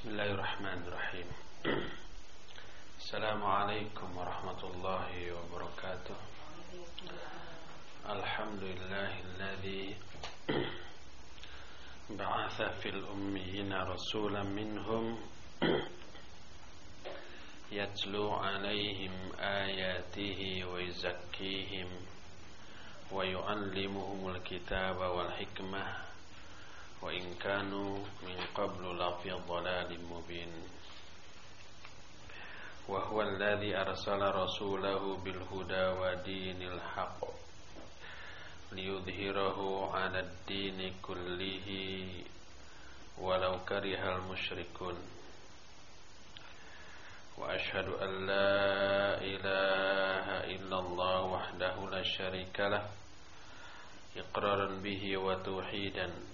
بسم الله الرحمن الرحيم. السلام عليكم ورحمة الله وبركاته. الحمد لله الذي بعث في الأميين رسولا منهم يتلو عليهم آياته ويزكيهم ويعلمهم الكتاب والحكمة وإن كانوا من قبل لفي ضلال مبين. وهو الذي أرسل رسوله بالهدى ودين الحق ليظهره على الدين كله ولو كره المشركون. وأشهد أن لا إله إلا الله وحده لا شريك له إقرارا به وتوحيدا.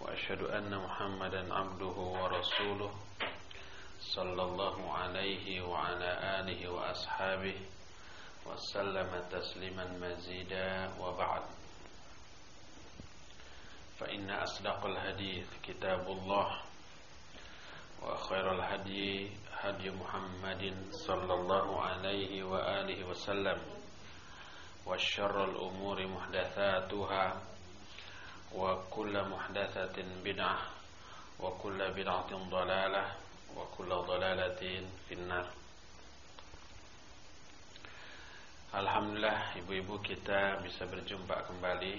وأشهد أن محمدا عبده ورسوله صلى الله عليه وعلى آله وأصحابه وسلم تسليما مزيدا وبعد. فإن أصدق الحديث كتاب الله وخير الهدي هدي محمد صلى الله عليه وآله وسلم وشر الأمور محدثاتها وكل محدثة بدعة وكل بدعة ضلالة وكل ضلالة في النار Alhamdulillah ibu-ibu kita bisa berjumpa kembali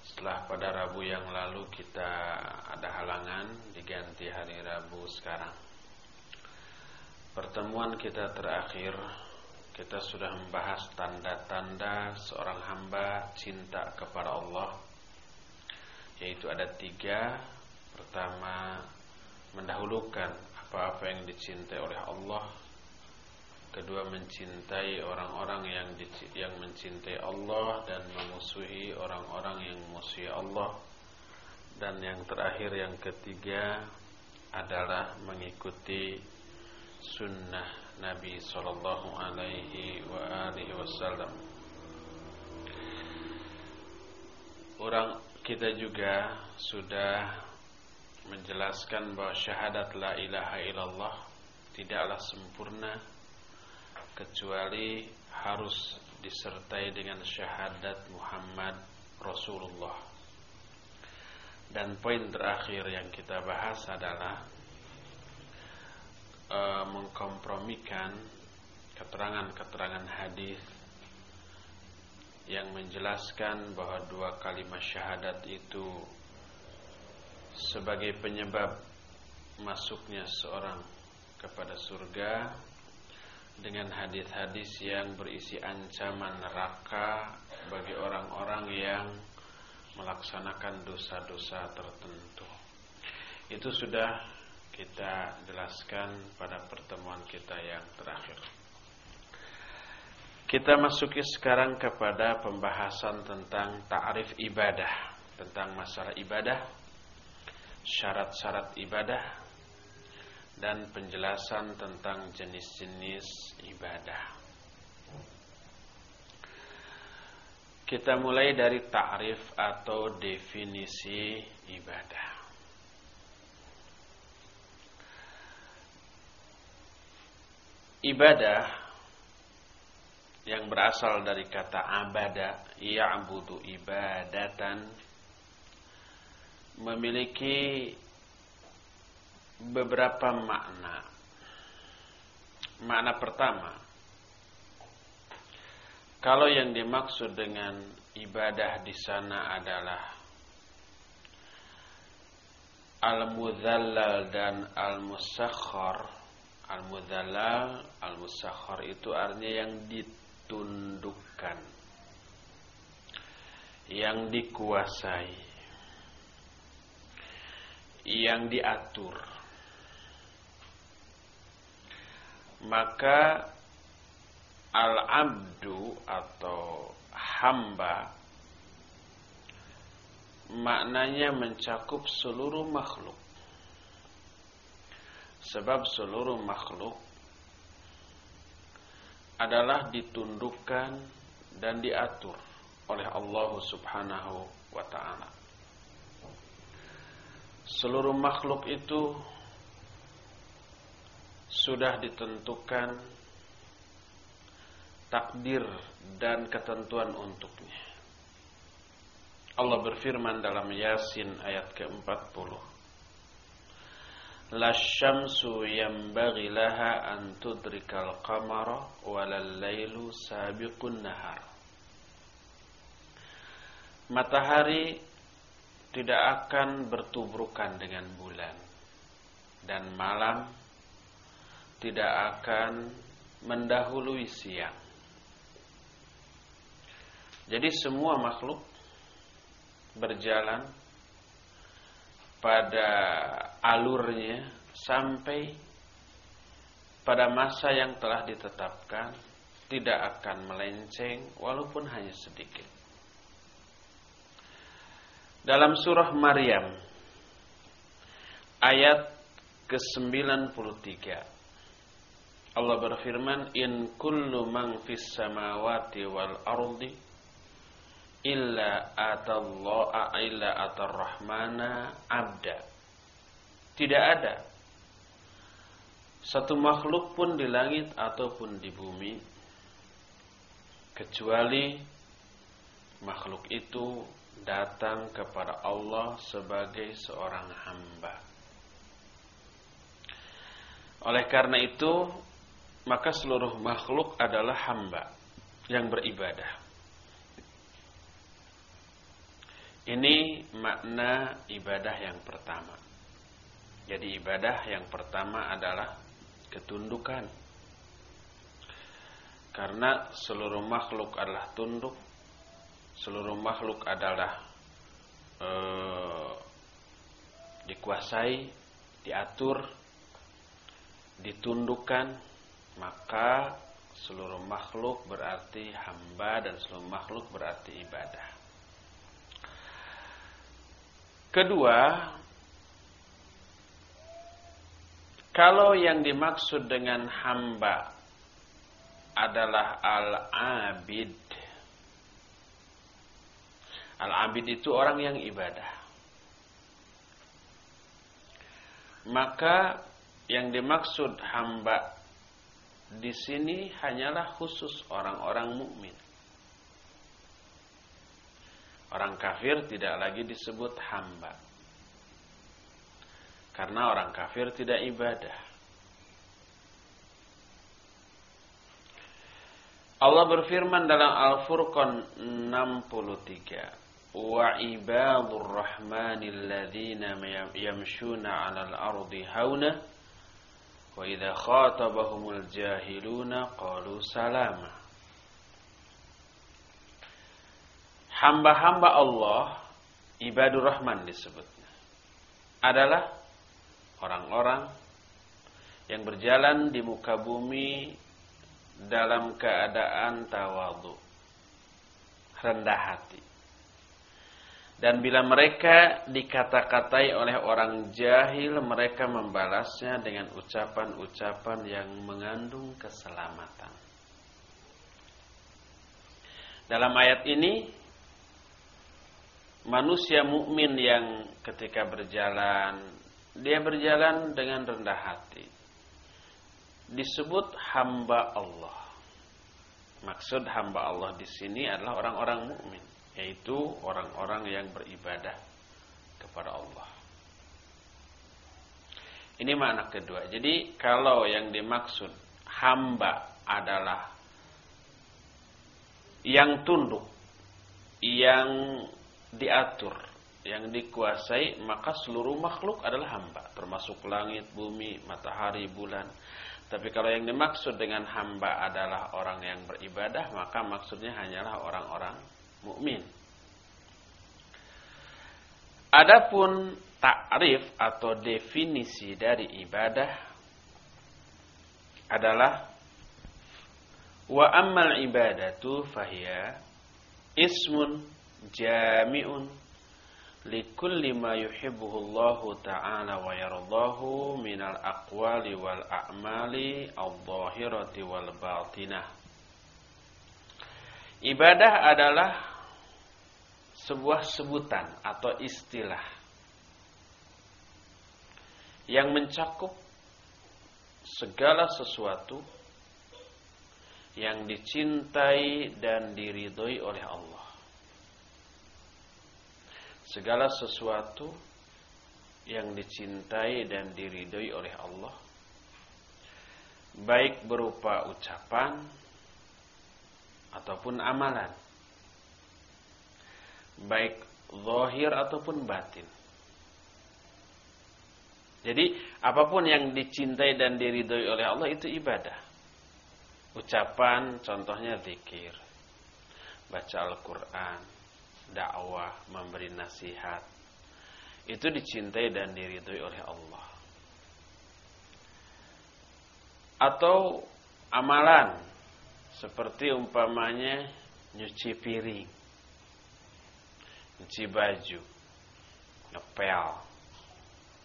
Setelah pada Rabu yang lalu kita ada halangan Diganti hari Rabu sekarang Pertemuan kita terakhir Kita sudah membahas tanda-tanda seorang hamba cinta kepada Allah Yaitu ada tiga Pertama Mendahulukan apa-apa yang dicintai oleh Allah Kedua mencintai orang-orang yang yang mencintai Allah dan memusuhi orang-orang yang memusuhi Allah. Dan yang terakhir yang ketiga adalah mengikuti sunnah Nabi Sallallahu Alaihi Wasallam. Orang kita juga sudah menjelaskan bahwa syahadat la ilaha illallah tidaklah sempurna kecuali harus disertai dengan syahadat Muhammad Rasulullah. Dan poin terakhir yang kita bahas adalah e, mengkompromikan keterangan-keterangan hadis yang menjelaskan bahwa dua kalimat syahadat itu sebagai penyebab masuknya seorang kepada surga dengan hadis-hadis yang berisi ancaman neraka bagi orang-orang yang melaksanakan dosa-dosa tertentu. Itu sudah kita jelaskan pada pertemuan kita yang terakhir. Kita masuki sekarang kepada pembahasan tentang ta'rif ibadah, tentang masalah ibadah, syarat-syarat ibadah, dan penjelasan tentang jenis-jenis ibadah. Kita mulai dari ta'rif atau definisi ibadah. Ibadah yang berasal dari kata abada, ya'budu ibadatan memiliki beberapa makna. Makna pertama, kalau yang dimaksud dengan ibadah di sana adalah al-mudzallal dan al-musakhkhar. Al-mudzallal, al-musakhkhar itu artinya yang ditundukkan. Yang dikuasai. Yang diatur maka al-abdu atau hamba maknanya mencakup seluruh makhluk. Sebab seluruh makhluk adalah ditundukkan dan diatur oleh Allah Subhanahu wa taala. seluruh makhluk itu sudah ditentukan takdir dan ketentuan untuknya. Allah berfirman dalam Yasin ayat ke-40. La syamsu yanbaghi laha an tudrikal qamara walal lailu sabiqun nahar. Matahari tidak akan bertubrukan dengan bulan dan malam tidak akan mendahului siang. Jadi semua makhluk berjalan pada alurnya sampai pada masa yang telah ditetapkan tidak akan melenceng walaupun hanya sedikit. Dalam surah Maryam ayat ke-93 Allah berfirman in kullu man fis samawati wal ardi illa atallaha illa atarrahmana abda. Tidak ada satu makhluk pun di langit ataupun di bumi kecuali makhluk itu datang kepada Allah sebagai seorang hamba. Oleh karena itu, maka seluruh makhluk adalah hamba yang beribadah. Ini makna ibadah yang pertama. Jadi ibadah yang pertama adalah ketundukan. Karena seluruh makhluk adalah tunduk. Seluruh makhluk adalah eh, dikuasai, diatur, ditundukkan, maka seluruh makhluk berarti hamba dan seluruh makhluk berarti ibadah. Kedua, kalau yang dimaksud dengan hamba adalah al-abid. Al-abid itu orang yang ibadah. Maka yang dimaksud hamba di sini hanyalah khusus orang-orang mukmin. Orang kafir tidak lagi disebut hamba. Karena orang kafir tidak ibadah. Allah berfirman dalam Al-Furqan 63 wa ibadur rahmanil ladzina yamshuna 'alal ardi hauna wa idza khatabahumul jahiluna qalu salama hamba-hamba Allah ibadur rahman disebutnya adalah orang-orang yang berjalan di muka bumi dalam keadaan tawadu rendah hati. Dan bila mereka dikata-katai oleh orang jahil mereka membalasnya dengan ucapan-ucapan yang mengandung keselamatan. Dalam ayat ini manusia mukmin yang ketika berjalan dia berjalan dengan rendah hati disebut hamba Allah. Maksud hamba Allah di sini adalah orang-orang mukmin, yaitu orang-orang yang beribadah kepada Allah. Ini makna kedua. Jadi kalau yang dimaksud hamba adalah yang tunduk, yang diatur, yang dikuasai, maka seluruh makhluk adalah hamba, termasuk langit, bumi, matahari, bulan. Tapi kalau yang dimaksud dengan hamba adalah orang yang beribadah, maka maksudnya hanyalah orang-orang mukmin. Adapun takrif atau definisi dari ibadah adalah wa ammal ibadatu fahiya ismun jami'un likulli ma yuhibbuhu Allah ta'ala wa yardahu minal aqwali wal a'mali al-zahirati wal batinah. Ibadah adalah sebuah sebutan atau istilah yang mencakup segala sesuatu yang dicintai dan diridhoi oleh Allah. Segala sesuatu yang dicintai dan diridhoi oleh Allah baik berupa ucapan ataupun amalan baik zahir ataupun batin jadi apa pun yang dicintai dan diridhoi oleh Allah itu ibadah. Ucapan contohnya zikir, baca Al-Qur'an, dakwah, memberi nasihat. Itu dicintai dan diridhoi oleh Allah. Atau amalan seperti umpamanya nyuci piring, nyuci baju, ngepel,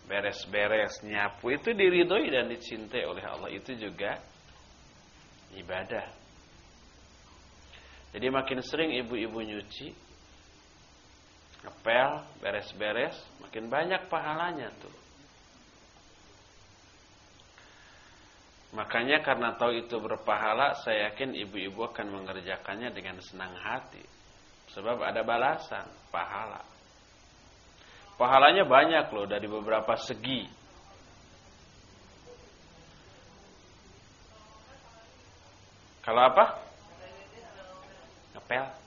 beres-beres, nyapu itu diridhoi dan dicintai oleh Allah itu juga ibadah. Jadi makin sering ibu-ibu nyuci, ngepel, beres-beres, makin banyak pahalanya tuh. Makanya karena tahu itu berpahala, saya yakin ibu-ibu akan mengerjakannya dengan senang hati. Sebab ada balasan, pahala. Pahalanya banyak loh dari beberapa segi. Kalau apa? Ngepel.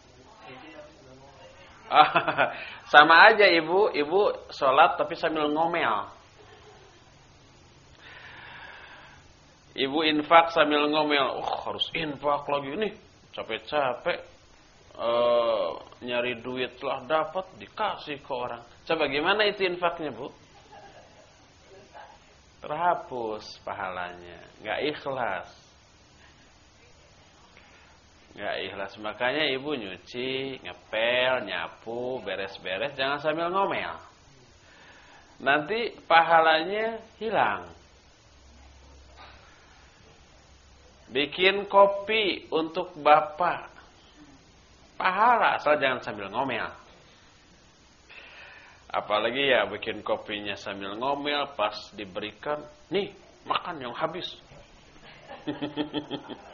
sama aja ibu, ibu sholat tapi sambil ngomel. Ibu infak sambil ngomel, oh harus infak lagi nih, capek-capek uh, nyari duit telah dapat dikasih ke orang. Coba gimana itu infaknya bu? Terhapus pahalanya, nggak ikhlas, nggak ikhlas. Makanya ibu nyuci, ngepel, nyapu, beres-beres, jangan sambil ngomel. Nanti pahalanya hilang. Bikin kopi untuk bapak pahala asal jangan sambil ngomel. Apalagi ya bikin kopinya sambil ngomel pas diberikan, nih makan yang habis.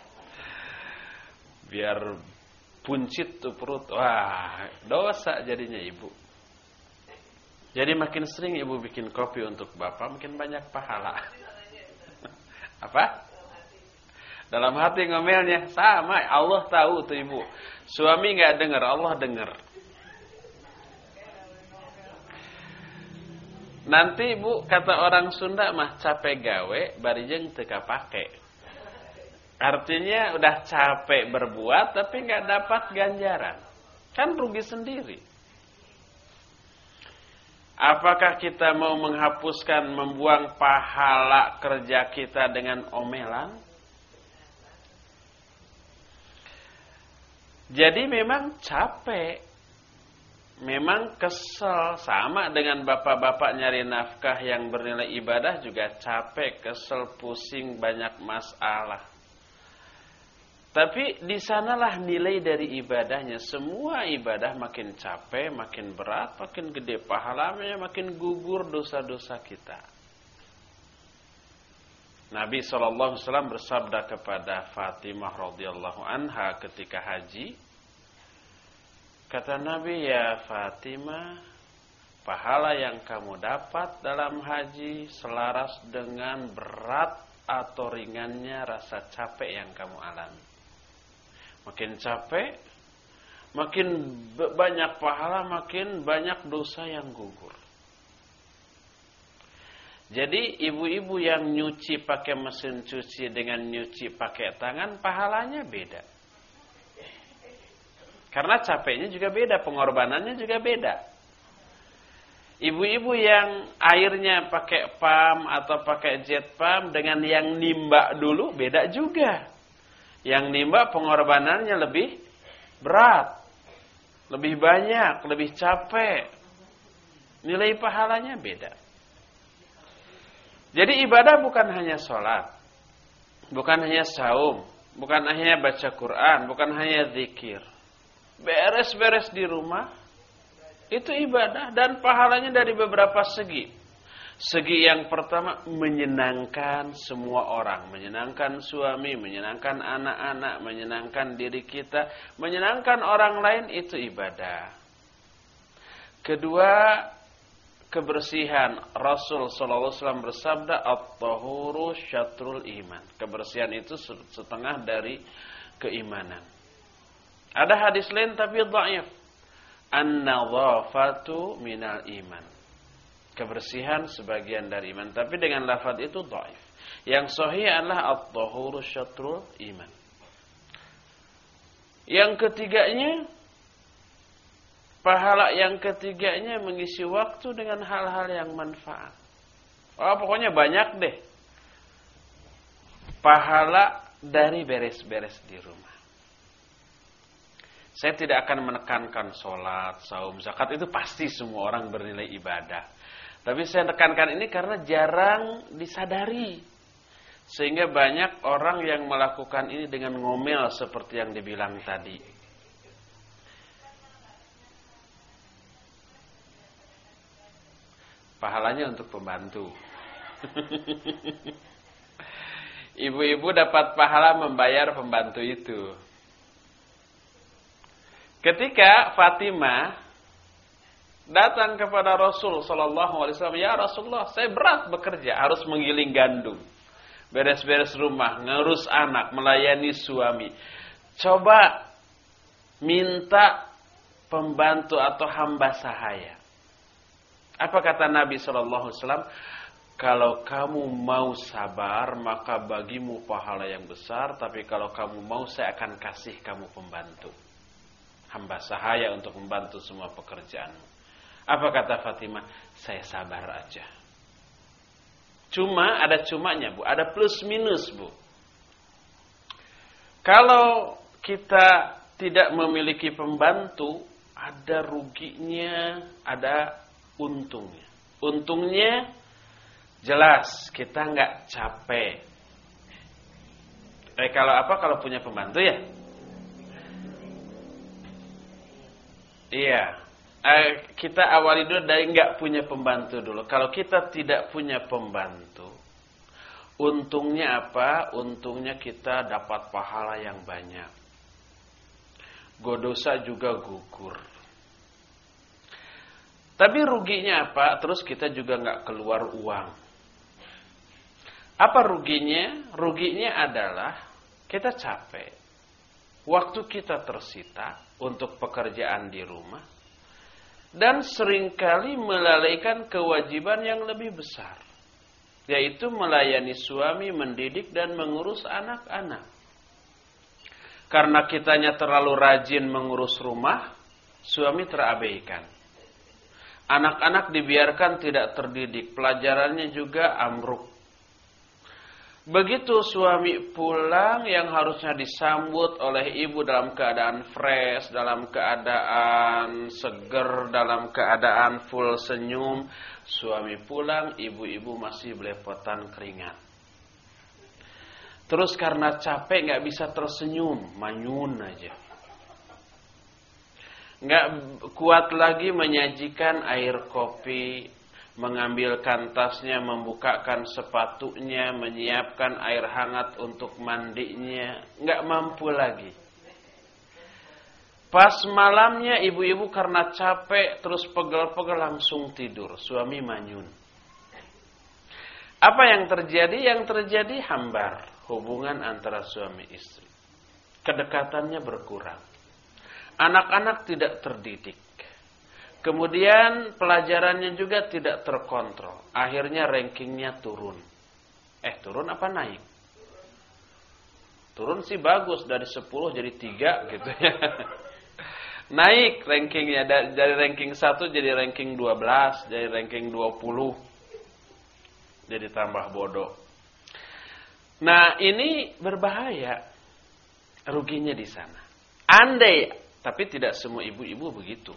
Biar puncit tuh perut. Wah, dosa jadinya ibu. Jadi makin sering ibu bikin kopi untuk bapak, makin banyak pahala. Apa? Dalam hati ngomelnya sama, Allah tahu tuh ibu. Suami nggak dengar, Allah dengar. Nanti bu kata orang Sunda mah capek gawe barijeng teka pake. Artinya udah capek berbuat tapi nggak dapat ganjaran. Kan rugi sendiri. Apakah kita mau menghapuskan, membuang pahala kerja kita dengan omelan? Jadi memang capek. Memang kesel sama dengan bapak-bapak nyari nafkah yang bernilai ibadah juga capek, kesel, pusing, banyak masalah. Tapi di sanalah nilai dari ibadahnya. Semua ibadah makin capek, makin berat, makin gede pahalanya, makin gugur dosa-dosa kita. Nabi SAW bersabda kepada Fatimah radhiyallahu anha ketika haji. Kata Nabi, ya Fatimah, pahala yang kamu dapat dalam haji selaras dengan berat atau ringannya rasa capek yang kamu alami. Makin capek, makin banyak pahala, makin banyak dosa yang gugur. Jadi ibu-ibu yang nyuci pakai mesin cuci dengan nyuci pakai tangan pahalanya beda. Karena capeknya juga beda, pengorbanannya juga beda. Ibu-ibu yang airnya pakai pam atau pakai jet pam dengan yang nimba dulu beda juga. Yang nimba pengorbanannya lebih berat, lebih banyak, lebih capek. Nilai pahalanya beda. Jadi ibadah bukan hanya sholat, bukan hanya saum, bukan hanya baca Quran, bukan hanya zikir. Beres-beres di rumah itu ibadah dan pahalanya dari beberapa segi. Segi yang pertama menyenangkan semua orang, menyenangkan suami, menyenangkan anak-anak, menyenangkan diri kita, menyenangkan orang lain itu ibadah. Kedua, kebersihan. Rasul sallallahu alaihi wasallam bersabda, "At-tahuru syatrul iman." Kebersihan itu setengah dari keimanan. Ada hadis lain tapi dhaif. An-nadhafatu minal iman kebersihan sebagian dari iman. Tapi dengan lafaz itu dhaif. Yang sahih adalah at-tahuru syatrul iman. Yang ketiganya pahala yang ketiganya mengisi waktu dengan hal-hal yang manfaat. Oh, pokoknya banyak deh. Pahala dari beres-beres di rumah. Saya tidak akan menekankan sholat, saum, zakat itu pasti semua orang bernilai ibadah. Tapi saya tekankan ini karena jarang disadari. Sehingga banyak orang yang melakukan ini dengan ngomel seperti yang dibilang tadi. Pahalanya untuk pembantu. Ibu-ibu dapat pahala membayar pembantu itu. Ketika Fatimah datang kepada Rasul Shallallahu Alaihi Wasallam, ya Rasulullah, saya berat bekerja, harus menggiling gandum, beres-beres rumah, ngurus anak, melayani suami. Coba minta pembantu atau hamba sahaya. Apa kata Nabi Shallallahu Alaihi Wasallam? Kalau kamu mau sabar, maka bagimu pahala yang besar. Tapi kalau kamu mau, saya akan kasih kamu pembantu. Hamba sahaya untuk membantu semua pekerjaanmu. Apa kata Fatimah? Saya sabar aja. Cuma ada cumanya bu, ada plus minus bu. Kalau kita tidak memiliki pembantu, ada ruginya, ada untungnya. Untungnya jelas kita nggak capek. Eh kalau apa kalau punya pembantu ya? Iya, eh, kita awali dulu dari nggak punya pembantu dulu. Kalau kita tidak punya pembantu, untungnya apa? Untungnya kita dapat pahala yang banyak. Godosa juga gugur. Tapi ruginya apa? Terus kita juga nggak keluar uang. Apa ruginya? Ruginya adalah kita capek. Waktu kita tersita untuk pekerjaan di rumah dan sering kali melalaikan kewajiban yang lebih besar yaitu melayani suami, mendidik dan mengurus anak-anak. Karena kitanya terlalu rajin mengurus rumah, suami terabaikan. Anak-anak dibiarkan tidak terdidik, pelajarannya juga amruk. Begitu suami pulang yang harusnya disambut oleh ibu dalam keadaan fresh, dalam keadaan seger, dalam keadaan full senyum. Suami pulang, ibu-ibu masih belepotan keringat. Terus karena capek nggak bisa tersenyum, manyun aja. Nggak kuat lagi menyajikan air kopi, mengambilkan tasnya, membukakan sepatunya, menyiapkan air hangat untuk mandinya, nggak mampu lagi. Pas malamnya ibu-ibu karena capek terus pegel-pegel langsung tidur, suami manyun. Apa yang terjadi? Yang terjadi hambar hubungan antara suami istri. Kedekatannya berkurang. Anak-anak tidak terdidik. Kemudian pelajarannya juga tidak terkontrol. Akhirnya rankingnya turun. Eh turun apa naik? Turun sih bagus dari 10 jadi 3 gitu ya. naik rankingnya dari ranking 1 jadi ranking 12, jadi ranking 20. Jadi tambah bodoh. Nah, ini berbahaya. Ruginya di sana. Andai, tapi tidak semua ibu-ibu begitu.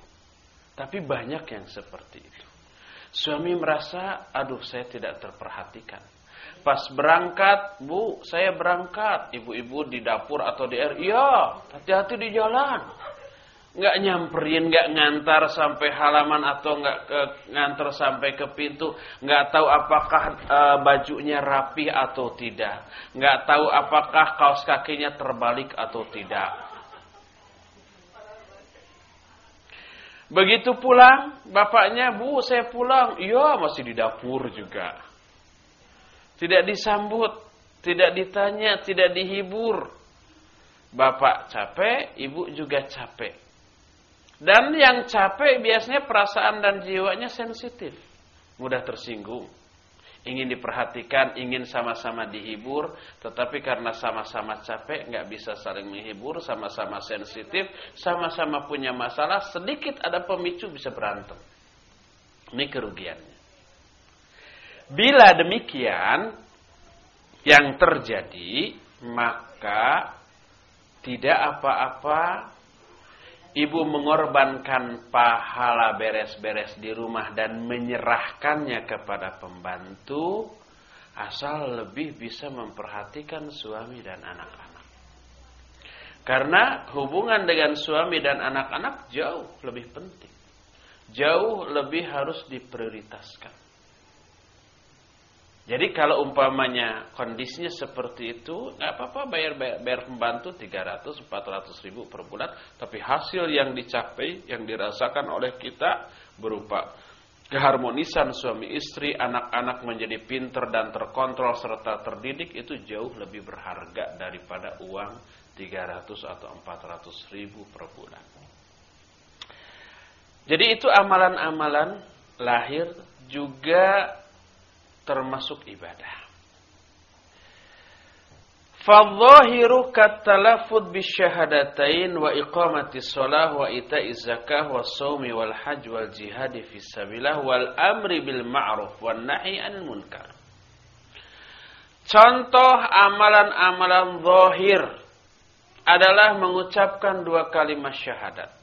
Tapi banyak yang seperti itu. Suami merasa, aduh saya tidak terperhatikan. Pas berangkat, bu, saya berangkat. Ibu-ibu di dapur atau di air, iya, hati-hati di jalan. nggak nyamperin, nggak ngantar sampai halaman atau nggak ngantar sampai ke pintu, nggak tahu apakah e, bajunya rapi atau tidak, nggak tahu apakah kaos kakinya terbalik atau tidak. Begitu pulang, bapaknya, Bu, saya pulang. Iya, masih di dapur juga. Tidak disambut, tidak ditanya, tidak dihibur. Bapak capek, ibu juga capek. Dan yang capek biasanya perasaan dan jiwanya sensitif. Mudah tersinggung. Ingin diperhatikan, ingin sama-sama dihibur. Tetapi karena sama-sama capek, nggak bisa saling menghibur, sama-sama sensitif, sama-sama punya masalah, sedikit ada pemicu bisa berantem. Ini kerugiannya. Bila demikian, yang terjadi, maka tidak apa-apa ibu mengorbankan pahala beres-beres di rumah dan menyerahkannya kepada pembantu asal lebih bisa memperhatikan suami dan anak-anak. Karena hubungan dengan suami dan anak-anak jauh lebih penting. Jauh lebih harus diprioritaskan. Jadi kalau umpamanya kondisinya seperti itu, nggak apa-apa bayar, bayar bayar pembantu 300 400 ribu per bulan, tapi hasil yang dicapai, yang dirasakan oleh kita berupa keharmonisan suami istri, anak-anak menjadi pinter dan terkontrol serta terdidik itu jauh lebih berharga daripada uang 300 atau 400 ribu per bulan. Jadi itu amalan-amalan lahir juga termasuk ibadah. Fadzahiru katalafud bisyahadatain wa iqamati shalah wa ita'i zakah wa shaumi wal hajj wal jihad fi sabilillah wal amri bil ma'ruf wan nahi anil munkar. Contoh amalan-amalan zahir adalah mengucapkan dua kalimat syahadat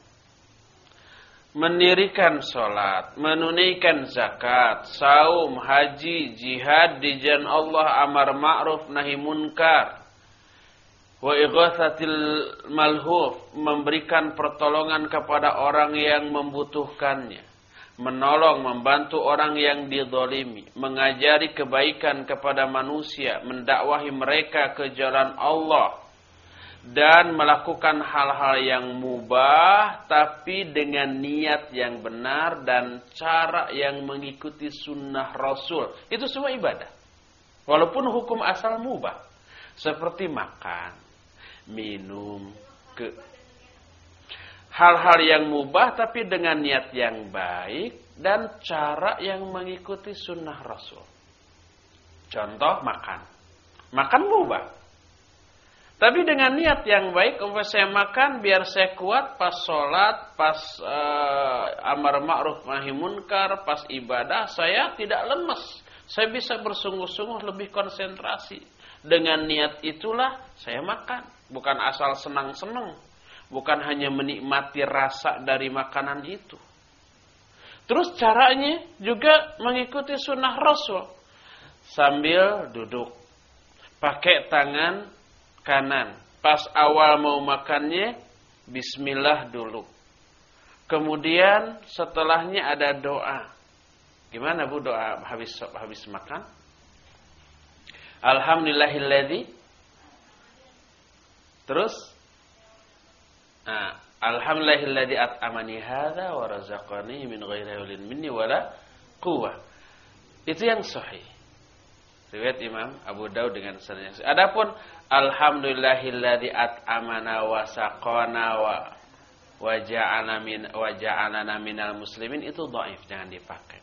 mendirikan sholat, menunaikan zakat, saum, haji, jihad di jalan Allah, amar ma'ruf, nahi munkar, wa ighathatil malhuf, memberikan pertolongan kepada orang yang membutuhkannya, menolong, membantu orang yang didolimi, mengajari kebaikan kepada manusia, mendakwahi mereka ke jalan Allah, dan melakukan hal-hal yang mubah tapi dengan niat yang benar dan cara yang mengikuti sunnah Rasul. Itu semua ibadah. Walaupun hukum asal mubah. Seperti makan, minum, ke hal-hal yang mubah tapi dengan niat yang baik dan cara yang mengikuti sunnah Rasul. Contoh makan. Makan mubah. Tapi dengan niat yang baik, umpamanya saya makan biar saya kuat pas sholat, pas uh, amar ma'ruf nahi munkar, pas ibadah, saya tidak lemes. Saya bisa bersungguh-sungguh lebih konsentrasi. Dengan niat itulah saya makan. Bukan asal senang-senang. Bukan hanya menikmati rasa dari makanan itu. Terus caranya juga mengikuti sunnah Rasul. Sambil duduk. Pakai tangan kanan. Pas awal mau makannya, bismillah dulu. Kemudian setelahnya ada doa. Gimana Bu doa habis habis makan? Alhamdulillahilladzi Terus nah, Alhamdulillahilladzi at'amani hadza wa razaqani min ghairi minni wala quwwah. Itu yang sahih. Riwayat Imam Abu Daud dengan sanad Adapun alhamdulillahilladzi at'amana wa saqana wa wa ja'ana min wa ja'alana minal muslimin itu dhaif, jangan dipakai.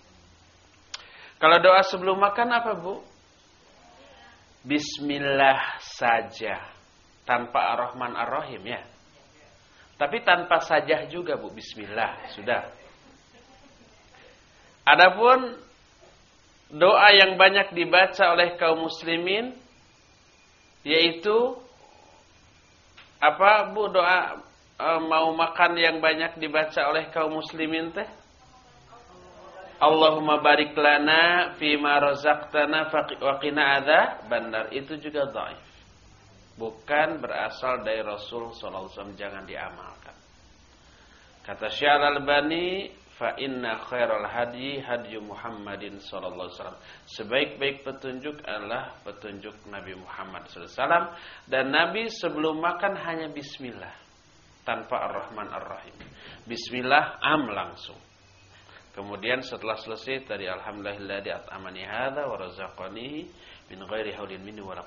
Kalau doa sebelum makan apa, Bu? Bismillah saja. Tanpa Ar-Rahman Ar-Rahim ya. Tapi tanpa sajah juga, Bu. Bismillah, sudah. Adapun doa yang banyak dibaca oleh kaum muslimin yaitu apa Bu doa e, mau makan yang banyak dibaca oleh kaum muslimin teh Allahumma barik lana ma razaqtana wa qina bandar itu juga dhaif. Bukan berasal dari Rasul sallallahu alaihi wasallam jangan diamalkan. Kata Syekh Al-Albani, fa inna khairal hadi hadi Muhammadin sallallahu alaihi wasallam. Sebaik-baik petunjuk adalah petunjuk Nabi Muhammad sallallahu alaihi wasallam dan Nabi sebelum makan hanya bismillah tanpa Ar-Rahman Ar-Rahim. Bismillah am langsung. Kemudian setelah selesai tadi alhamdulillah di at'amani hadza wa razaqani min ghairi haulin minni wala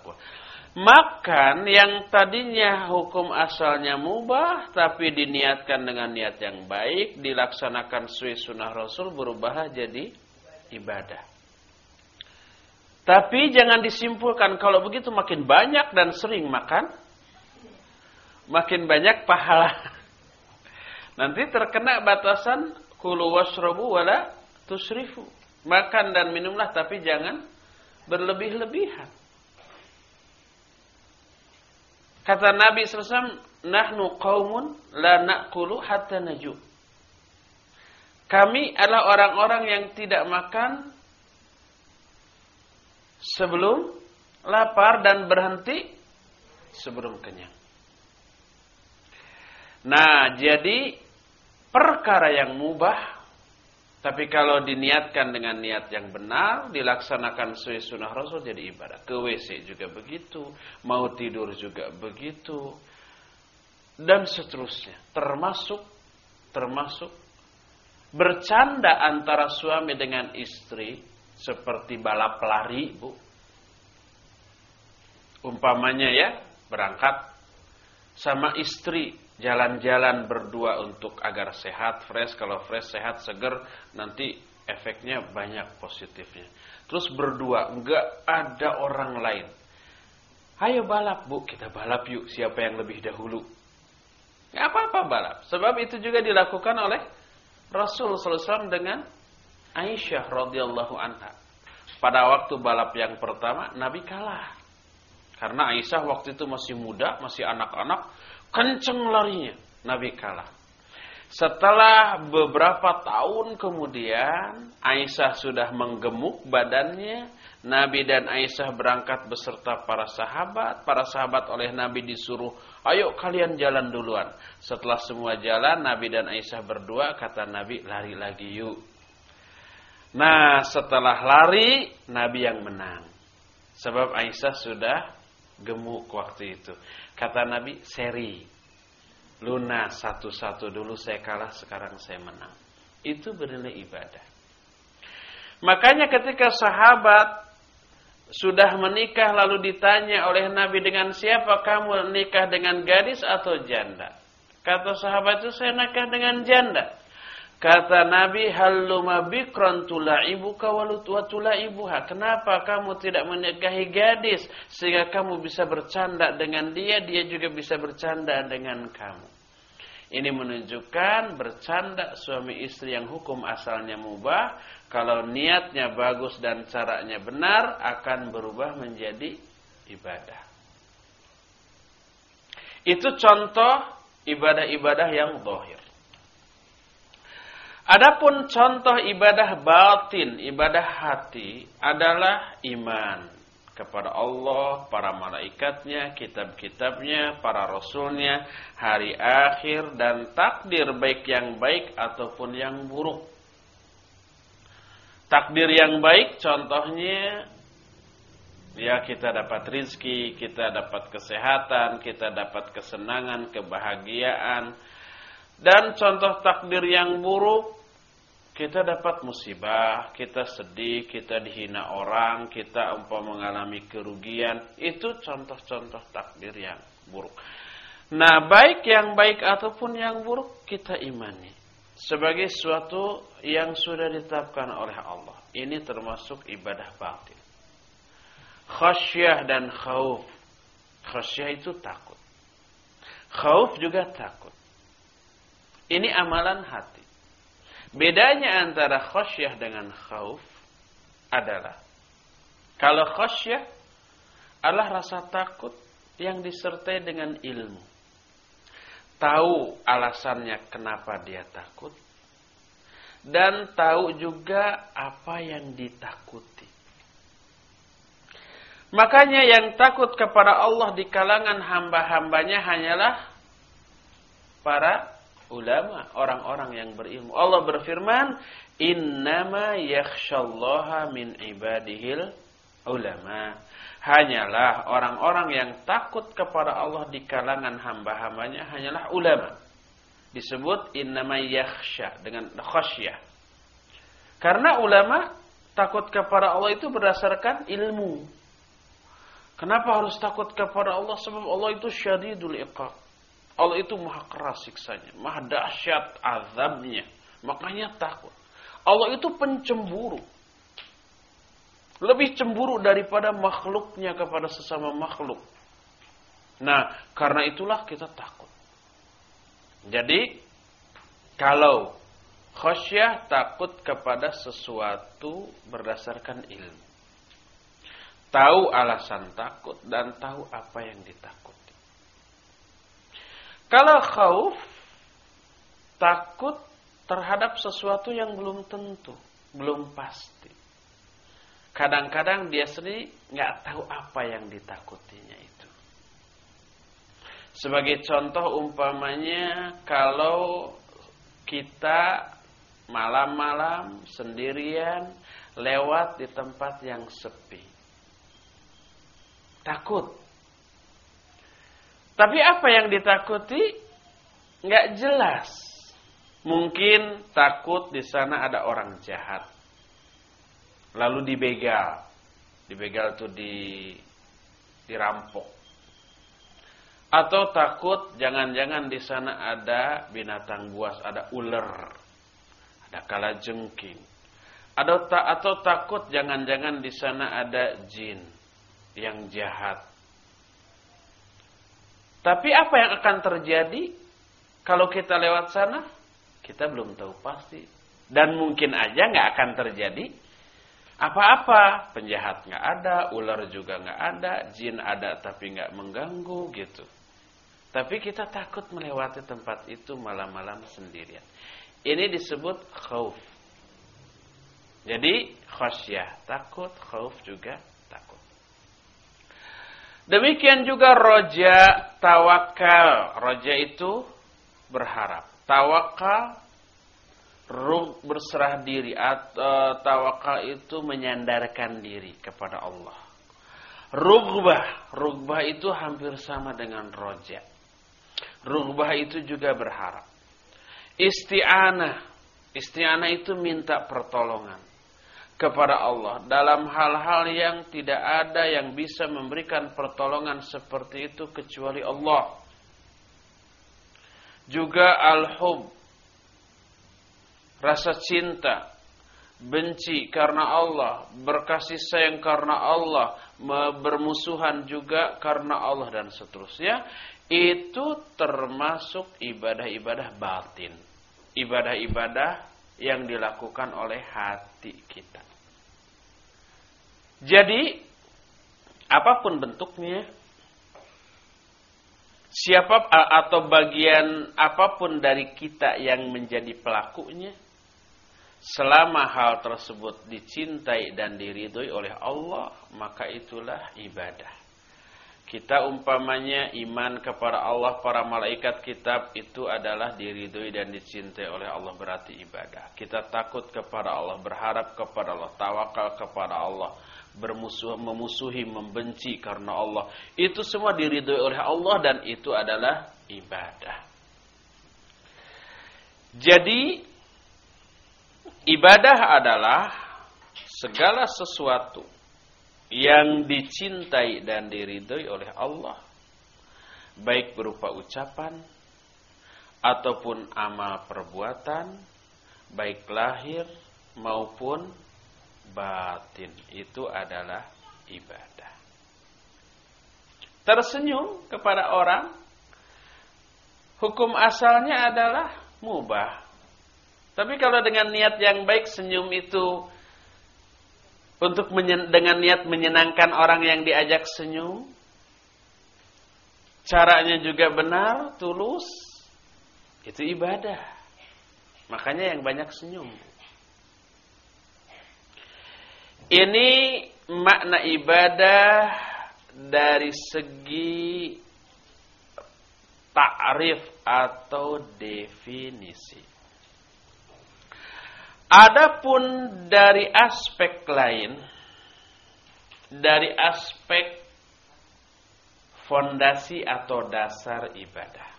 Makan yang tadinya hukum asalnya mubah tapi diniatkan dengan niat yang baik, dilaksanakan sesuai sunnah Rasul berubah jadi ibadah. Tapi jangan disimpulkan kalau begitu makin banyak dan sering makan, makin banyak pahala. Nanti terkena batasan Kulu washrabu wala tusrifu. Makan dan minumlah tapi jangan berlebih-lebihan. Kata Nabi SAW, Nahnu qawmun la na'kulu hatta naju. Kami adalah orang-orang yang tidak makan sebelum lapar dan berhenti sebelum kenyang. Nah, jadi perkara yang mubah tapi kalau diniatkan dengan niat yang benar, dilaksanakan sesuai sunnah Rasul jadi ibadah. Ke WC juga begitu, mau tidur juga begitu, dan seterusnya. Termasuk, termasuk bercanda antara suami dengan istri seperti balap lari, bu. Umpamanya ya, berangkat sama istri jalan-jalan berdua untuk agar sehat, fresh. Kalau fresh, sehat, seger, nanti efeknya banyak positifnya. Terus berdua, enggak ada orang lain. Ayo balap bu, kita balap yuk. Siapa yang lebih dahulu? Gak apa-apa balap. Sebab itu juga dilakukan oleh Rasul SAW dengan Aisyah radhiyallahu anha. Pada waktu balap yang pertama, Nabi kalah. Karena Aisyah waktu itu masih muda, masih anak-anak, kenceng larinya. Nabi kalah. Setelah beberapa tahun kemudian, Aisyah sudah menggemuk badannya. Nabi dan Aisyah berangkat beserta para sahabat. Para sahabat oleh Nabi disuruh, ayo kalian jalan duluan. Setelah semua jalan, Nabi dan Aisyah berdua, kata Nabi, lari lagi yuk. Nah, setelah lari, Nabi yang menang. Sebab Aisyah sudah gemuk waktu itu. Kata Nabi, seri. Luna satu-satu dulu saya kalah, sekarang saya menang. Itu bernilai ibadah. Makanya ketika sahabat sudah menikah lalu ditanya oleh Nabi dengan siapa kamu menikah dengan gadis atau janda? Kata sahabat itu saya nikah dengan janda. Kata Nabi, "Halluma bikran tulaibuka wa tulaibuha." Kenapa kamu tidak menikahi gadis sehingga kamu bisa bercanda dengan dia, dia juga bisa bercanda dengan kamu. Ini menunjukkan bercanda suami istri yang hukum asalnya mubah, kalau niatnya bagus dan caranya benar akan berubah menjadi ibadah. Itu contoh ibadah-ibadah yang dohir. Adapun contoh ibadah batin, ibadah hati adalah iman kepada Allah, para malaikatnya, kitab-kitabnya, para rasulnya, hari akhir dan takdir baik yang baik ataupun yang buruk. Takdir yang baik contohnya ya kita dapat rizki, kita dapat kesehatan, kita dapat kesenangan, kebahagiaan. Dan contoh takdir yang buruk kita dapat musibah, kita sedih, kita dihina orang, kita umpah mengalami kerugian. Itu contoh-contoh takdir yang buruk. Nah, baik yang baik ataupun yang buruk kita imani. Sebagai suatu yang sudah ditetapkan oleh Allah. Ini termasuk ibadah batin. Khasyah dan khauf. Khasyah itu takut. Khauf juga takut. Ini amalan hati. Bedanya antara khosyah dengan khauf adalah kalau khosyah adalah rasa takut yang disertai dengan ilmu. Tahu alasannya kenapa dia takut dan tahu juga apa yang ditakuti. Makanya yang takut kepada Allah di kalangan hamba-hambanya hanyalah para ulama, orang-orang yang berilmu. Allah berfirman, "Innama yakhsyallaha min ibadihil ulama." Hanyalah orang-orang yang takut kepada Allah di kalangan hamba-hambanya hanyalah ulama. Disebut innama yakhsha dengan khasyah. Karena ulama takut kepada Allah itu berdasarkan ilmu. Kenapa harus takut kepada Allah? Sebab Allah itu syadidul iqab. Allah itu maha keras siksanya, maha dahsyat azabnya. Makanya takut. Allah itu pencemburu. Lebih cemburu daripada makhluknya kepada sesama makhluk. Nah, karena itulah kita takut. Jadi, kalau khasyah takut kepada sesuatu berdasarkan ilmu. Tahu alasan takut dan tahu apa yang ditakut. Kalau khauf takut terhadap sesuatu yang belum tentu, belum pasti. Kadang-kadang dia sendiri nggak tahu apa yang ditakutinya itu. Sebagai contoh umpamanya kalau kita malam-malam sendirian lewat di tempat yang sepi. Takut tapi apa yang ditakuti nggak jelas. Mungkin takut di sana ada orang jahat. Lalu dibegal. Dibegal itu di dirampok. Atau takut jangan-jangan di sana ada binatang buas, ada ular, ada kalajengking. Atau, atau takut jangan-jangan di sana ada jin yang jahat tapi apa yang akan terjadi kalau kita lewat sana? Kita belum tahu pasti. Dan mungkin aja nggak akan terjadi apa-apa. Penjahat nggak ada, ular juga nggak ada, jin ada tapi nggak mengganggu gitu. Tapi kita takut melewati tempat itu malam-malam sendirian. Ini disebut khauf. Jadi khasyah, takut, khauf juga Demikian juga roja tawakal. Roja itu berharap. Tawakal rug berserah diri atau tawakal itu menyandarkan diri kepada Allah. Rugbah, rugbah itu hampir sama dengan roja. Rugbah itu juga berharap. Isti'anah, isti'anah itu minta pertolongan kepada Allah dalam hal-hal yang tidak ada yang bisa memberikan pertolongan seperti itu kecuali Allah. Juga al-hub rasa cinta, benci karena Allah, berkasih sayang karena Allah, bermusuhan juga karena Allah dan seterusnya. Itu termasuk ibadah-ibadah batin. Ibadah-ibadah yang dilakukan oleh hati kita. Jadi apa pun bentuknya siapa atau bagian apa pun dari kita yang menjadi pelakunya selama hal tersebut dicintai dan diridhoi oleh Allah maka itulah ibadah kita umpamanya iman kepada Allah, para malaikat kitab itu adalah diridhoi dan dicintai oleh Allah berarti ibadah. Kita takut kepada Allah, berharap kepada Allah, tawakal kepada Allah, bermusuh, memusuhi, membenci karena Allah. Itu semua diridhoi oleh Allah dan itu adalah ibadah. Jadi ibadah adalah segala sesuatu yang dicintai dan diridhoi oleh Allah baik berupa ucapan ataupun amal perbuatan baik lahir maupun batin itu adalah ibadah tersenyum kepada orang hukum asalnya adalah mubah tapi kalau dengan niat yang baik senyum itu untuk dengan niat menyenangkan orang yang diajak senyum. Caranya juga benar, tulus. Itu ibadah. Makanya yang banyak senyum. Ini makna ibadah dari segi ta'rif atau definisi. Adapun dari aspek lain, dari aspek fondasi atau dasar ibadah.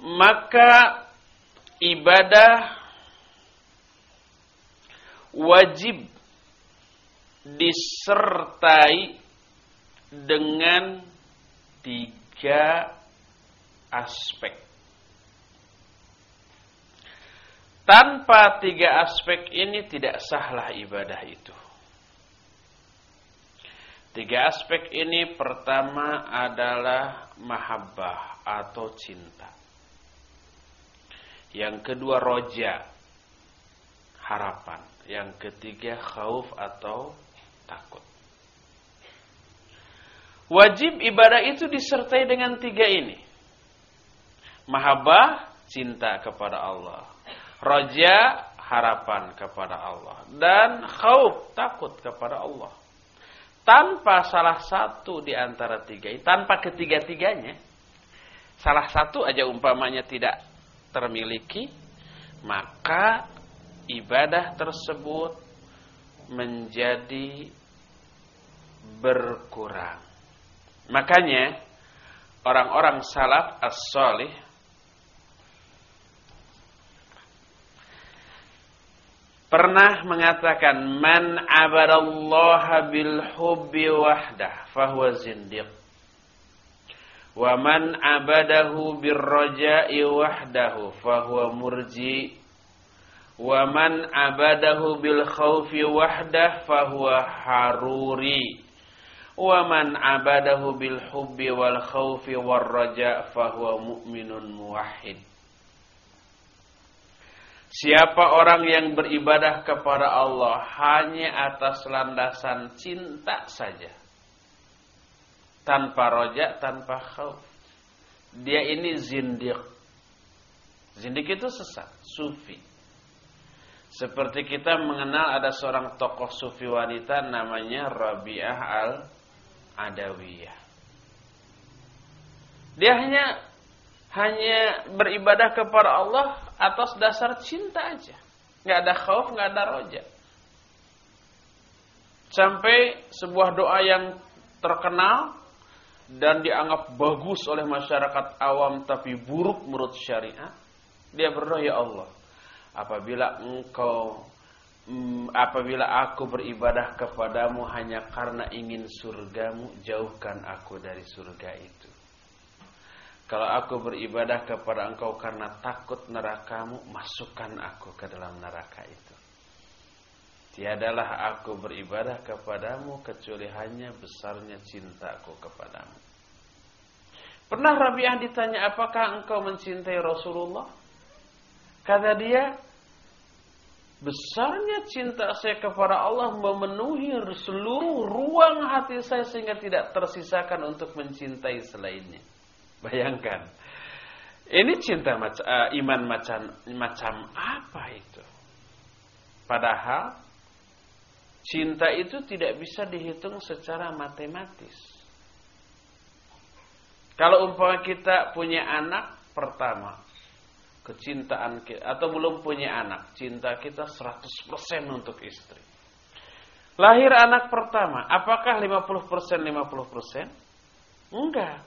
Maka ibadah wajib disertai dengan tiga aspek. Tanpa tiga aspek ini tidak sahlah ibadah itu. Tiga aspek ini pertama adalah mahabbah atau cinta. Yang kedua roja, harapan. Yang ketiga khauf atau takut. Wajib ibadah itu disertai dengan tiga ini. Mahabbah, cinta kepada Allah. Roja, harapan kepada Allah. Dan khauf, takut kepada Allah. Tanpa salah satu di antara tiga tanpa ketiga-tiganya, salah satu aja umpamanya tidak termiliki, maka ibadah tersebut menjadi berkurang. Makanya orang-orang salaf as-salih pernah mengatakan man abadallaha bil hubbi wahdah fahuwa zindiq wa man abadahu bir raja'i wahdahu fahuwa murji wa man abadahu bil khawfi wahdah fahuwa haruri Wa man abadahu bil hubbi wal khawfi war raja fahuwa mu'minun muwahhid. Siapa orang yang beribadah kepada Allah hanya atas landasan cinta saja. Tanpa roja, tanpa khauf. Dia ini zindiq. Zindiq itu sesat, sufi. Seperti kita mengenal ada seorang tokoh sufi wanita namanya Rabi'ah al Adawiyah. Dia hanya hanya beribadah kepada Allah atas dasar cinta aja. Nggak ada khauf, nggak ada roja. Sampai sebuah doa yang terkenal dan dianggap bagus oleh masyarakat awam tapi buruk menurut syariat. Dia berdoa, Ya Allah, apabila engkau Hmm, apabila aku beribadah kepadamu hanya karena ingin surgamu, jauhkan aku dari surga itu. Kalau aku beribadah kepada engkau karena takut nerakamu, masukkan aku ke dalam neraka itu. Tiadalah aku beribadah kepadamu kecuali hanya besarnya cintaku kepadamu. Pernah Rabi'ah ditanya, apakah engkau mencintai Rasulullah? Kata dia, Besarnya cinta saya kepada Allah memenuhi seluruh ruang hati saya sehingga tidak tersisakan untuk mencintai selainnya. Bayangkan. Ini cinta uh, iman macam macam apa itu? Padahal cinta itu tidak bisa dihitung secara matematis. Kalau umpama kita punya anak pertama, kecintaan kita atau belum punya anak, cinta kita 100% untuk istri. Lahir anak pertama, apakah 50% 50%? Enggak.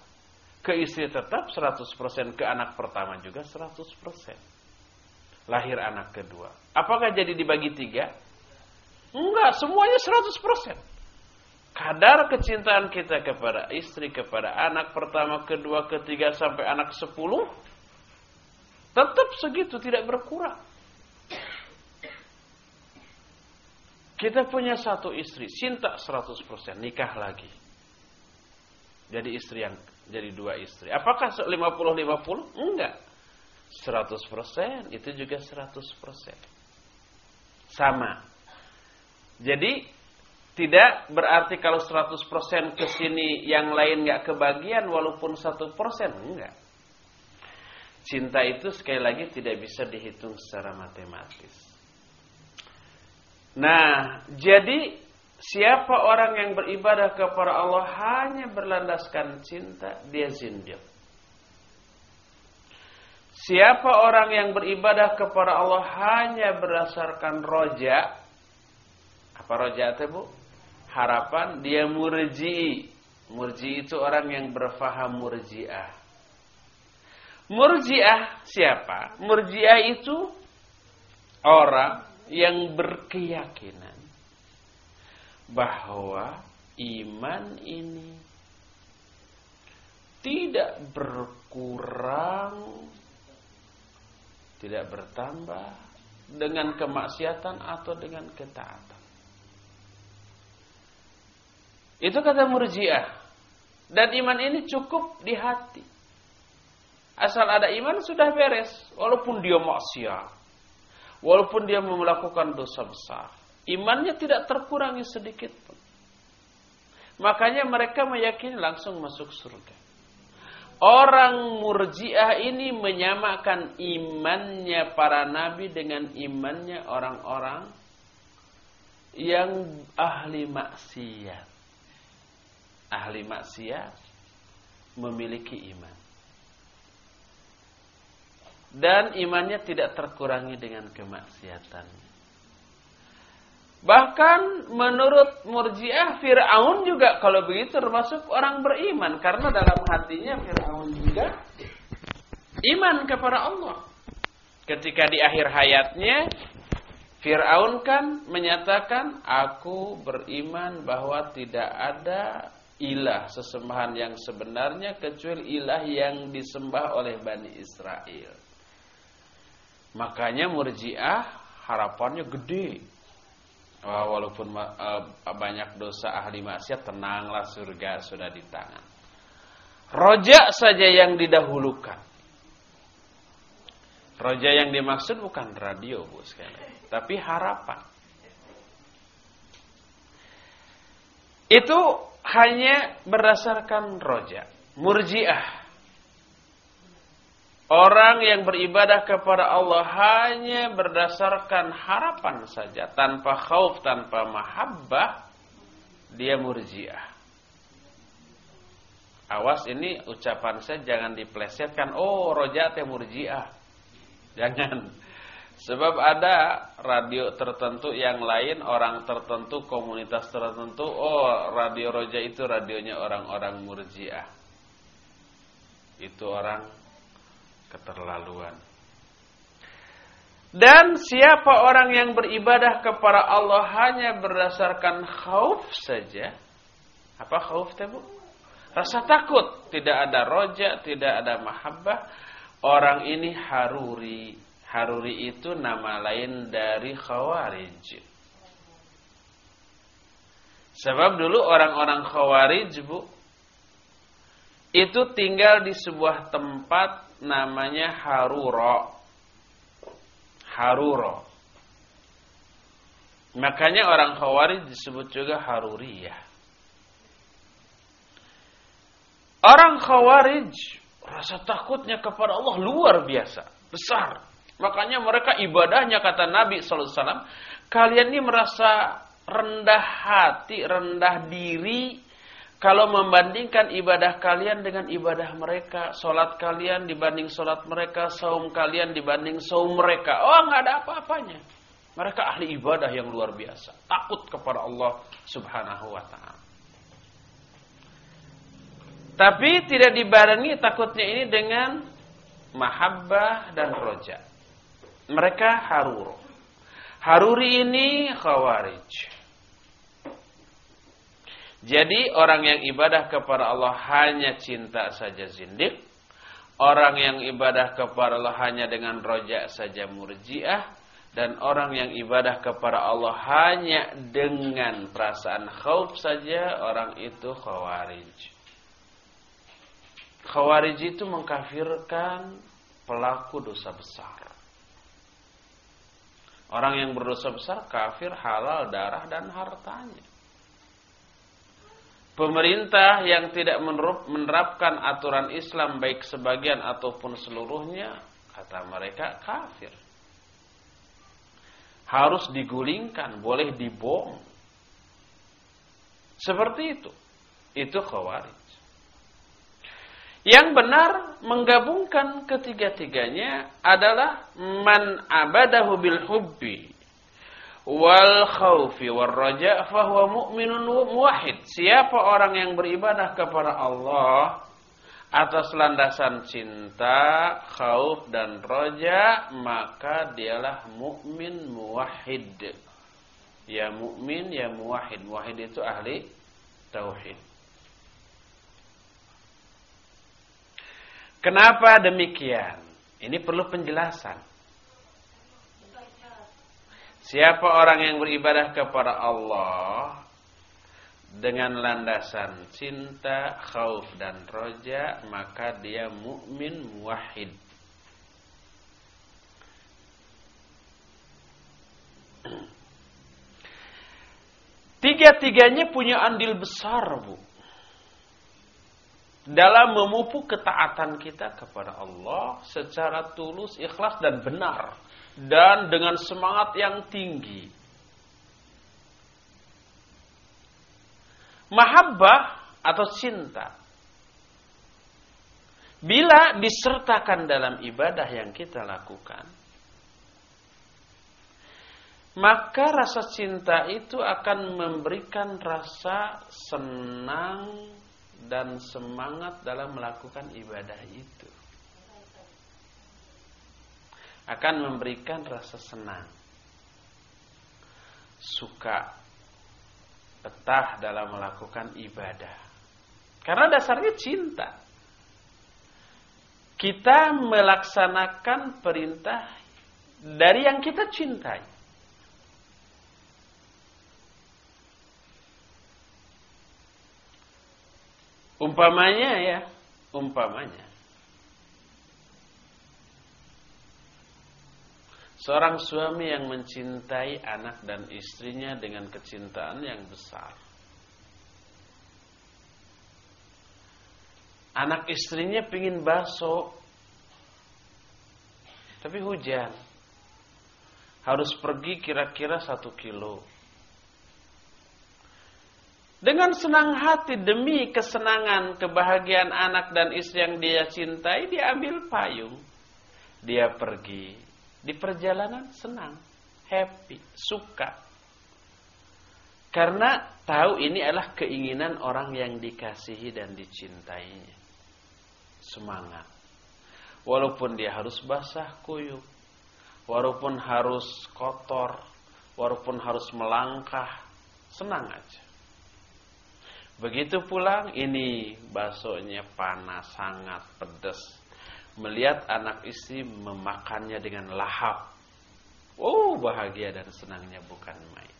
Ke istri tetap 100%, ke anak pertama juga 100%. Lahir anak kedua. Apakah jadi dibagi tiga? Enggak, semuanya 100%. Kadar kecintaan kita kepada istri, kepada anak pertama, kedua, ketiga, sampai anak sepuluh Tetap segitu, tidak berkurang. Kita punya satu istri, cinta 100%, nikah lagi. Jadi istri yang jadi dua istri. Apakah 50-50? Enggak. 100% itu juga 100%. Sama. Jadi tidak berarti kalau 100% ke sini yang lain nggak kebagian walaupun 1% enggak. Cinta itu sekali lagi tidak bisa dihitung secara matematis. Nah, jadi siapa orang yang beribadah kepada Allah hanya berlandaskan cinta, dia zindiq. Siapa orang yang beribadah kepada Allah hanya berdasarkan roja, apa roja itu bu? Harapan dia murji. Murji itu orang yang berfaham murjiah. Murjiah siapa? Murjiah itu orang yang berkeyakinan bahwa iman ini tidak berkurang, tidak bertambah dengan kemaksiatan atau dengan ketaatan. Itu kata murjiah. Dan iman ini cukup di hati. Asal ada iman sudah beres. Walaupun dia maksiat. Walaupun dia melakukan dosa besar. Imannya tidak terkurangi sedikit pun. Makanya mereka meyakini langsung masuk surga. Orang murjiah ini menyamakan imannya para nabi dengan imannya orang-orang yang ahli maksiat. Ahli maksiat memiliki iman. Dan imannya tidak terkurangi dengan kemaksiatan. Bahkan menurut Murji'ah Fir'aun juga kalau begitu termasuk orang beriman karena dalam hatinya Fir'aun juga iman kepada Allah. Ketika di akhir hayatnya Fir'aun kan menyatakan aku beriman bahwa tidak ada ilah sesembahan yang sebenarnya kecuali ilah yang disembah oleh Bani Israel. Makanya Murji'ah harapannya gede walaupun uh, banyak dosa ahli maksiat tenanglah surga sudah di tangan. Roja saja yang didahulukan. Roja yang dimaksud bukan radio bu sekali, tapi harapan. Itu hanya berdasarkan roja. Murjiah Orang yang beribadah kepada Allah hanya berdasarkan harapan saja, tanpa khauf, tanpa mahabbah, dia murjiah. Awas ini ucapan saya jangan diplesetkan, oh roja teh murjiah. Jangan. Sebab ada radio tertentu yang lain, orang tertentu, komunitas tertentu, oh radio roja itu radionya orang-orang murjiah. Itu orang keterlaluan. Dan siapa orang yang beribadah kepada Allah hanya berdasarkan khauf saja. Apa khauf teh Bu? Rasa takut, tidak ada roja, tidak ada mahabbah. Orang ini haruri. Haruri itu nama lain dari khawarij. Sebab dulu orang-orang khawarij, Bu, itu tinggal di sebuah tempat namanya Haruro. Haruro. Makanya orang Khawarij disebut juga Haruriyah. Orang Khawarij rasa takutnya kepada Allah luar biasa, besar. Makanya mereka ibadahnya kata Nabi sallallahu alaihi wasallam, kalian ini merasa rendah hati, rendah diri kalau membandingkan ibadah kalian dengan ibadah mereka, solat kalian dibanding solat mereka, saum kalian dibanding saum mereka, oh nggak ada apa-apanya. Mereka ahli ibadah yang luar biasa, takut kepada Allah Subhanahu wa taala. Tapi tidak dibarengi takutnya ini dengan mahabbah dan roja. Mereka harur. Haruri ini khawarij. Jadi orang yang ibadah kepada Allah hanya cinta saja zindik. Orang yang ibadah kepada Allah hanya dengan rojak saja murjiah. Dan orang yang ibadah kepada Allah hanya dengan perasaan khauf saja, orang itu khawarij. Khawarij itu mengkafirkan pelaku dosa besar. Orang yang berdosa besar kafir halal darah dan hartanya. Pemerintah yang tidak menerapkan aturan Islam baik sebagian ataupun seluruhnya, kata mereka kafir. Harus digulingkan, boleh dibom. Seperti itu. Itu khawarij. Yang benar menggabungkan ketiga-tiganya adalah man abadahu bil hubbi wal khawfi wal raja fahuwa mu'minun muwahhid. Siapa orang yang beribadah kepada Allah atas landasan cinta, khauf dan roja, maka dialah mukmin muwahhid. Ya mukmin, ya muwahhid. Muwahhid itu ahli tauhid. Kenapa demikian? Ini perlu penjelasan. Siapa orang yang beribadah kepada Allah dengan landasan cinta, khauf dan roja, maka dia mukmin muwahhid. Tiga-tiganya punya andil besar, Bu dalam memupuk ketaatan kita kepada Allah secara tulus, ikhlas dan benar dan dengan semangat yang tinggi. Mahabbah atau cinta bila disertakan dalam ibadah yang kita lakukan maka rasa cinta itu akan memberikan rasa senang dan semangat dalam melakukan ibadah itu. Akan memberikan rasa senang. Suka betah dalam melakukan ibadah. Karena dasarnya cinta. Kita melaksanakan perintah dari yang kita cintai. Umpamanya ya, umpamanya. Seorang suami yang mencintai anak dan istrinya dengan kecintaan yang besar. Anak istrinya pingin baso, tapi hujan. Harus pergi kira-kira satu kilo. Dengan senang hati demi kesenangan, kebahagiaan anak dan istri yang dia cintai, dia ambil payung. Dia pergi. Di perjalanan senang, happy, suka. Karena tahu ini adalah keinginan orang yang dikasihi dan dicintainya. Semangat. Walaupun dia harus basah kuyup. Walaupun harus kotor. Walaupun harus melangkah. Senang aja. Begitu pulang, ini baksonya panas, sangat pedas. Melihat anak istri memakannya dengan lahap. Oh, bahagia dan senangnya bukan main.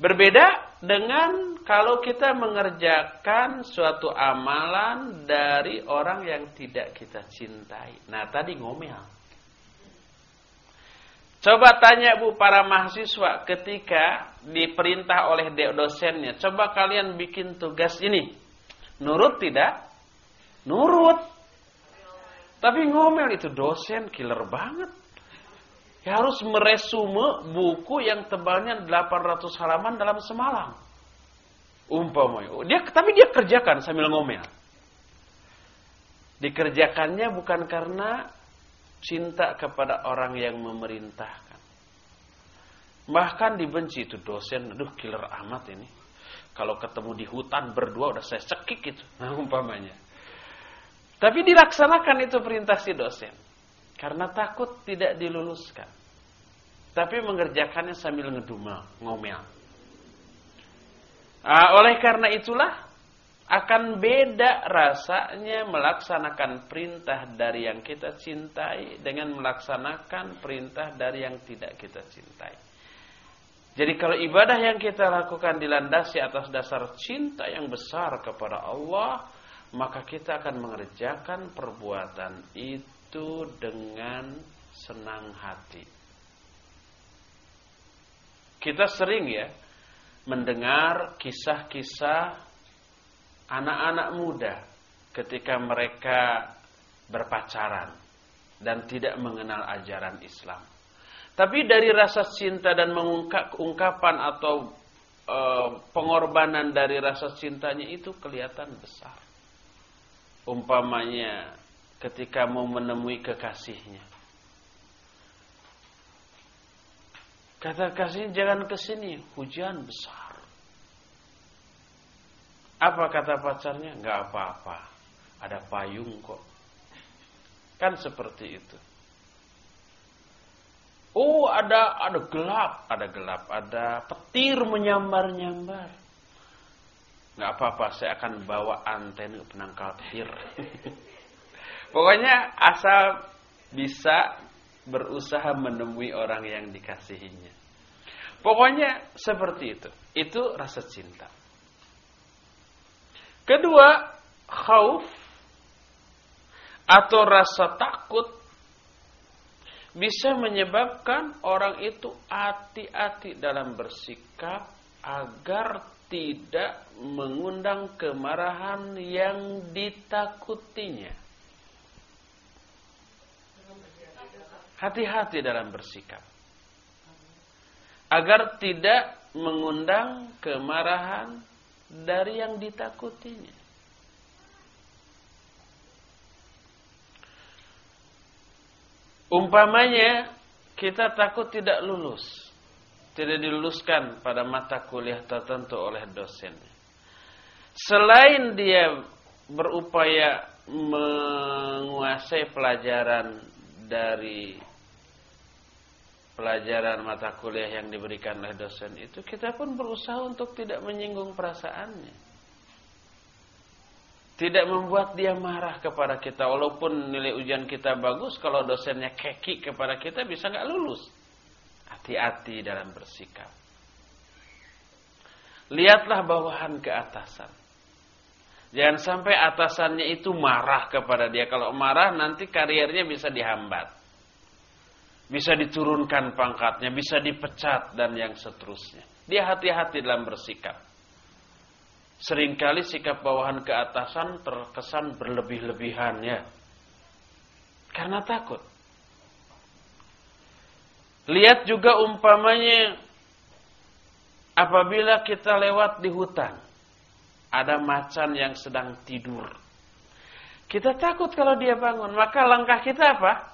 Berbeda dengan kalau kita mengerjakan suatu amalan dari orang yang tidak kita cintai. Nah, tadi ngomel. Coba tanya Bu para mahasiswa ketika diperintah oleh dosennya, coba kalian bikin tugas ini. Nurut tidak? Nurut. Tapi ngomel itu dosen killer banget. Ya harus meresume buku yang tebalnya 800 halaman dalam semalam. Umpamanya. Dia tapi dia kerjakan sambil ngomel. Dikerjakannya bukan karena cinta kepada orang yang memerintahkan. Bahkan dibenci itu dosen, aduh killer amat ini. Kalau ketemu di hutan berdua udah saya cekik itu, nah, umpamanya. Tapi dilaksanakan itu perintah si dosen. Karena takut tidak diluluskan. Tapi mengerjakannya sambil ngedumel, ngomel. Nah, oleh karena itulah akan beda rasanya melaksanakan perintah dari yang kita cintai dengan melaksanakan perintah dari yang tidak kita cintai. Jadi kalau ibadah yang kita lakukan dilandasi atas dasar cinta yang besar kepada Allah, maka kita akan mengerjakan perbuatan itu dengan senang hati. Kita sering ya mendengar kisah-kisah anak-anak muda ketika mereka berpacaran dan tidak mengenal ajaran Islam. Tapi dari rasa cinta dan mengungkap ungkapan atau e, pengorbanan dari rasa cintanya itu kelihatan besar. Umpamanya ketika mau menemui kekasihnya. Kata kasih jangan ke sini, hujan besar. Apa kata pacarnya? Enggak apa-apa. Ada payung kok. Kan seperti itu. Oh, ada ada gelap, ada gelap, ada petir menyambar-nyambar. Enggak apa-apa, saya akan bawa antena penangkal petir. Pokoknya asal bisa berusaha menemui orang yang dikasihinya. Pokoknya seperti itu. Itu rasa cinta. Kedua, khauf atau rasa takut bisa menyebabkan orang itu hati-hati dalam bersikap agar tidak mengundang kemarahan yang ditakutinya. Hati-hati dalam bersikap. Agar tidak mengundang kemarahan dari yang ditakutinya. Umpamanya kita takut tidak lulus. Tidak diluluskan pada mata kuliah tertentu oleh dosen. Selain dia berupaya menguasai pelajaran dari pelajaran mata kuliah yang diberikan oleh dosen itu kita pun berusaha untuk tidak menyinggung perasaannya. Tidak membuat dia marah kepada kita walaupun nilai ujian kita bagus kalau dosennya keki kepada kita bisa nggak lulus. Hati-hati dalam bersikap. Lihatlah bawahan ke atasan. Jangan sampai atasannya itu marah kepada dia. Kalau marah nanti karirnya bisa dihambat bisa diturunkan pangkatnya, bisa dipecat dan yang seterusnya. Dia hati-hati dalam bersikap. Seringkali sikap bawahan ke atasan terkesan berlebih-lebihan ya. Karena takut. Lihat juga umpamanya apabila kita lewat di hutan. Ada macan yang sedang tidur. Kita takut kalau dia bangun. Maka langkah kita apa?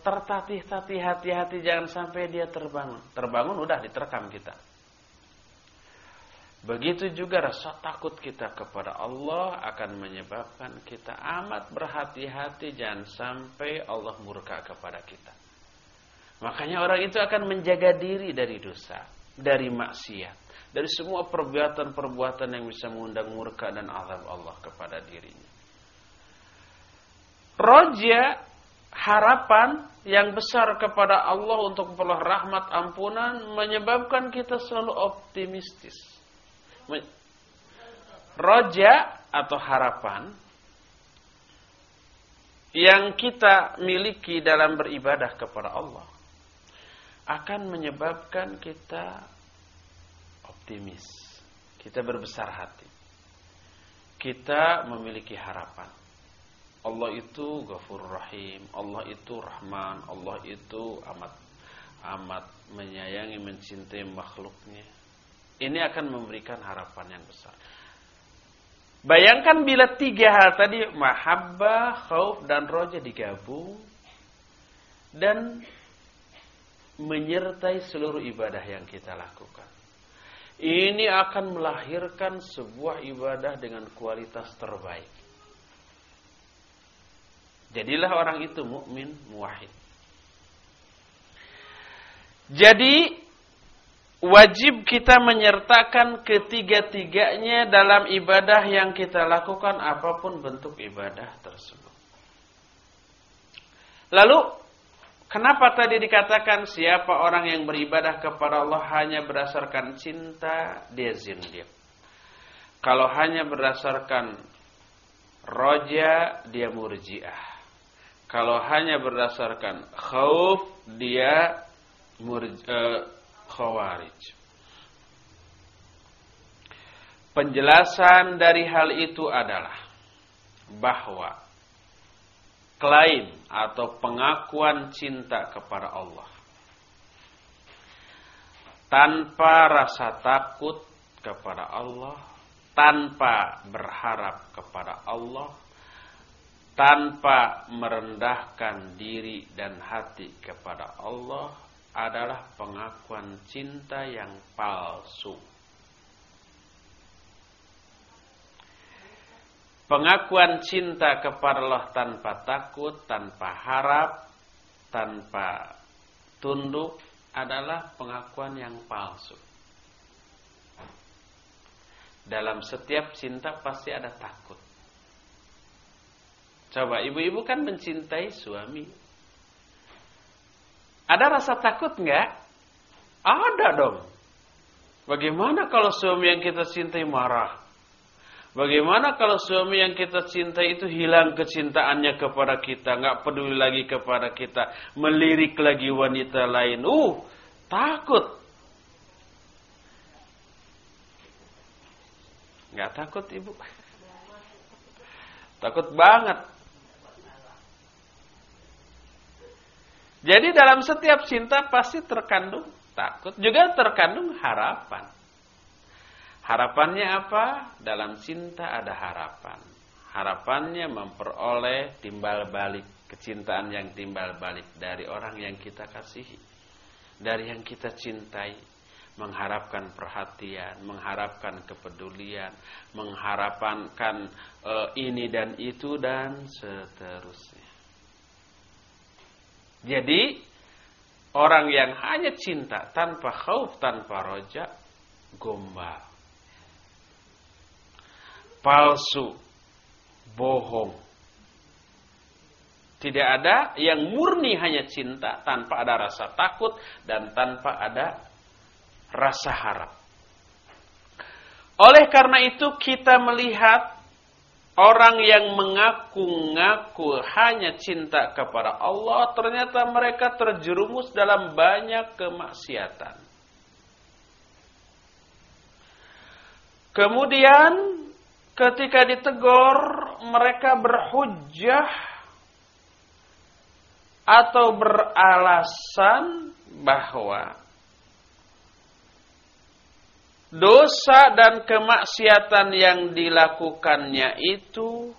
tertatih-tatih hati-hati jangan sampai dia terbangun. Terbangun udah diterkam kita. Begitu juga rasa takut kita kepada Allah akan menyebabkan kita amat berhati-hati jangan sampai Allah murka kepada kita. Makanya orang itu akan menjaga diri dari dosa, dari maksiat, dari semua perbuatan-perbuatan yang bisa mengundang murka dan azab Allah kepada dirinya. Roja harapan yang besar kepada Allah untuk memperoleh rahmat ampunan menyebabkan kita selalu optimistis. Roja atau harapan yang kita miliki dalam beribadah kepada Allah akan menyebabkan kita optimis. Kita berbesar hati. Kita memiliki harapan. Allah itu Ghafur Rahim, Allah itu Rahman, Allah itu amat amat menyayangi, mencintai makhluknya. Ini akan memberikan harapan yang besar. Bayangkan bila tiga hal tadi mahabbah, khauf dan roja digabung dan menyertai seluruh ibadah yang kita lakukan. Ini akan melahirkan sebuah ibadah dengan kualitas terbaik. Jadilah orang itu mukmin muwahhid. Jadi wajib kita menyertakan ketiga-tiganya dalam ibadah yang kita lakukan apa pun bentuk ibadah tersebut. Lalu kenapa tadi dikatakan siapa orang yang beribadah kepada Allah hanya berdasarkan cinta dia zindiq. Kalau hanya berdasarkan roja dia murjiah. Kalau hanya berdasarkan khauf dia murj, uh, khawarij. Penjelasan dari hal itu adalah bahwa klaim atau pengakuan cinta kepada Allah tanpa rasa takut kepada Allah, tanpa berharap kepada Allah, tanpa merendahkan diri dan hati kepada Allah adalah pengakuan cinta yang palsu. Pengakuan cinta kepada Allah tanpa takut, tanpa harap, tanpa tunduk adalah pengakuan yang palsu. Dalam setiap cinta pasti ada takut. Coba ibu-ibu kan mencintai suami. Ada rasa takut enggak? Ada dong. Bagaimana kalau suami yang kita cintai marah? Bagaimana kalau suami yang kita cintai itu hilang kecintaannya kepada kita, nggak peduli lagi kepada kita, melirik lagi wanita lain? Uh, takut. Nggak takut ibu? Takut banget. Jadi dalam setiap cinta pasti terkandung takut, juga terkandung harapan. Harapannya apa? Dalam cinta ada harapan. Harapannya memperoleh timbal balik, kecintaan yang timbal balik dari orang yang kita kasihi, dari yang kita cintai, mengharapkan perhatian, mengharapkan kepedulian, mengharapkan e, ini dan itu dan seterusnya. Jadi orang yang hanya cinta tanpa khauf, tanpa roja, gombal palsu, bohong. Tidak ada yang murni hanya cinta tanpa ada rasa takut dan tanpa ada rasa harap. Oleh karena itu kita melihat orang yang mengaku-ngaku hanya cinta kepada Allah ternyata mereka terjerumus dalam banyak kemaksiatan. Kemudian ketika ditegur mereka berhujjah atau beralasan bahwa dosa dan kemaksiatan yang dilakukannya itu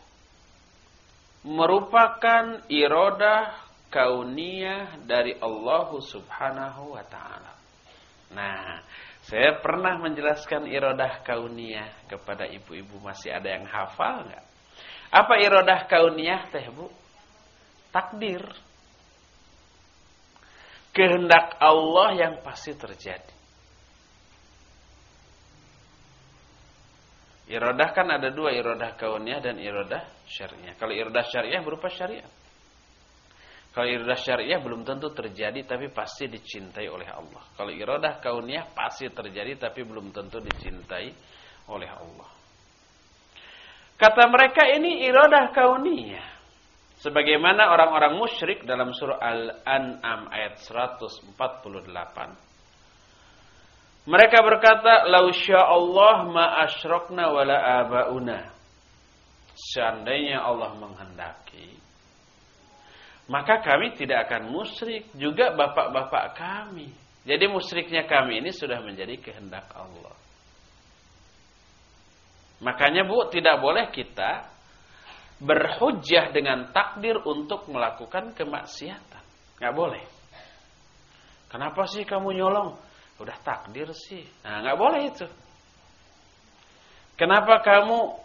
merupakan irodah kauniyah dari Allah Subhanahu wa taala. Nah, saya pernah menjelaskan irodah kauniyah kepada ibu-ibu masih ada yang hafal nggak? Apa irodah kauniyah teh bu? Takdir. Kehendak Allah yang pasti terjadi. Irodah kan ada dua, irodah kauniyah dan irodah syariah. Kalau irodah syariah berupa syariat. Kalau iradah syariah belum tentu terjadi tapi pasti dicintai oleh Allah. Kalau iradah kauniyah pasti terjadi tapi belum tentu dicintai oleh Allah. Kata mereka ini iradah kauniyah. Sebagaimana orang-orang musyrik dalam surah Al-An'am ayat 148. Mereka berkata, "Lau Allah ma asyrokna wala abauna." Seandainya Allah menghendaki, maka kami tidak akan musyrik juga bapak-bapak kami. Jadi musyriknya kami ini sudah menjadi kehendak Allah. Makanya Bu, tidak boleh kita berhujjah dengan takdir untuk melakukan kemaksiatan. Nggak boleh. Kenapa sih kamu nyolong? Udah takdir sih. Nah, nggak boleh itu. Kenapa kamu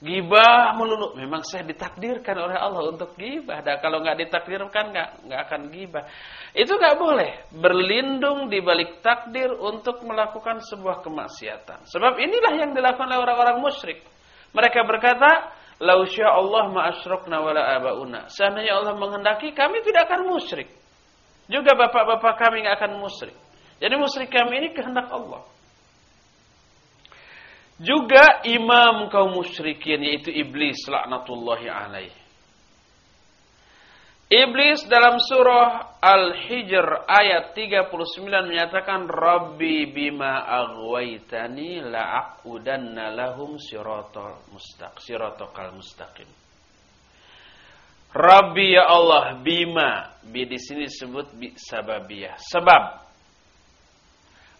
Gibah melulu. Memang saya ditakdirkan oleh Allah untuk gibah. Dan kalau nggak ditakdirkan nggak nggak akan gibah. Itu nggak boleh berlindung di balik takdir untuk melakukan sebuah kemaksiatan. Sebab inilah yang dilakukan oleh orang-orang musyrik. Mereka berkata, "Lau Allah ma asyrokna wala abauna." Seandainya Allah menghendaki, kami tidak akan musyrik. Juga bapak-bapak kami nggak akan musyrik. Jadi musyrik kami ini kehendak Allah. Juga imam kaum musyrikin yaitu iblis laknatullahi alaih. Iblis dalam surah Al-Hijr ayat 39 menyatakan Rabbi bima aghwaytani la'aqudanna lahum siratal mustaq siratal mustaqim. Rabbi ya Allah bima bi di sini disebut bi sababiyah. Sebab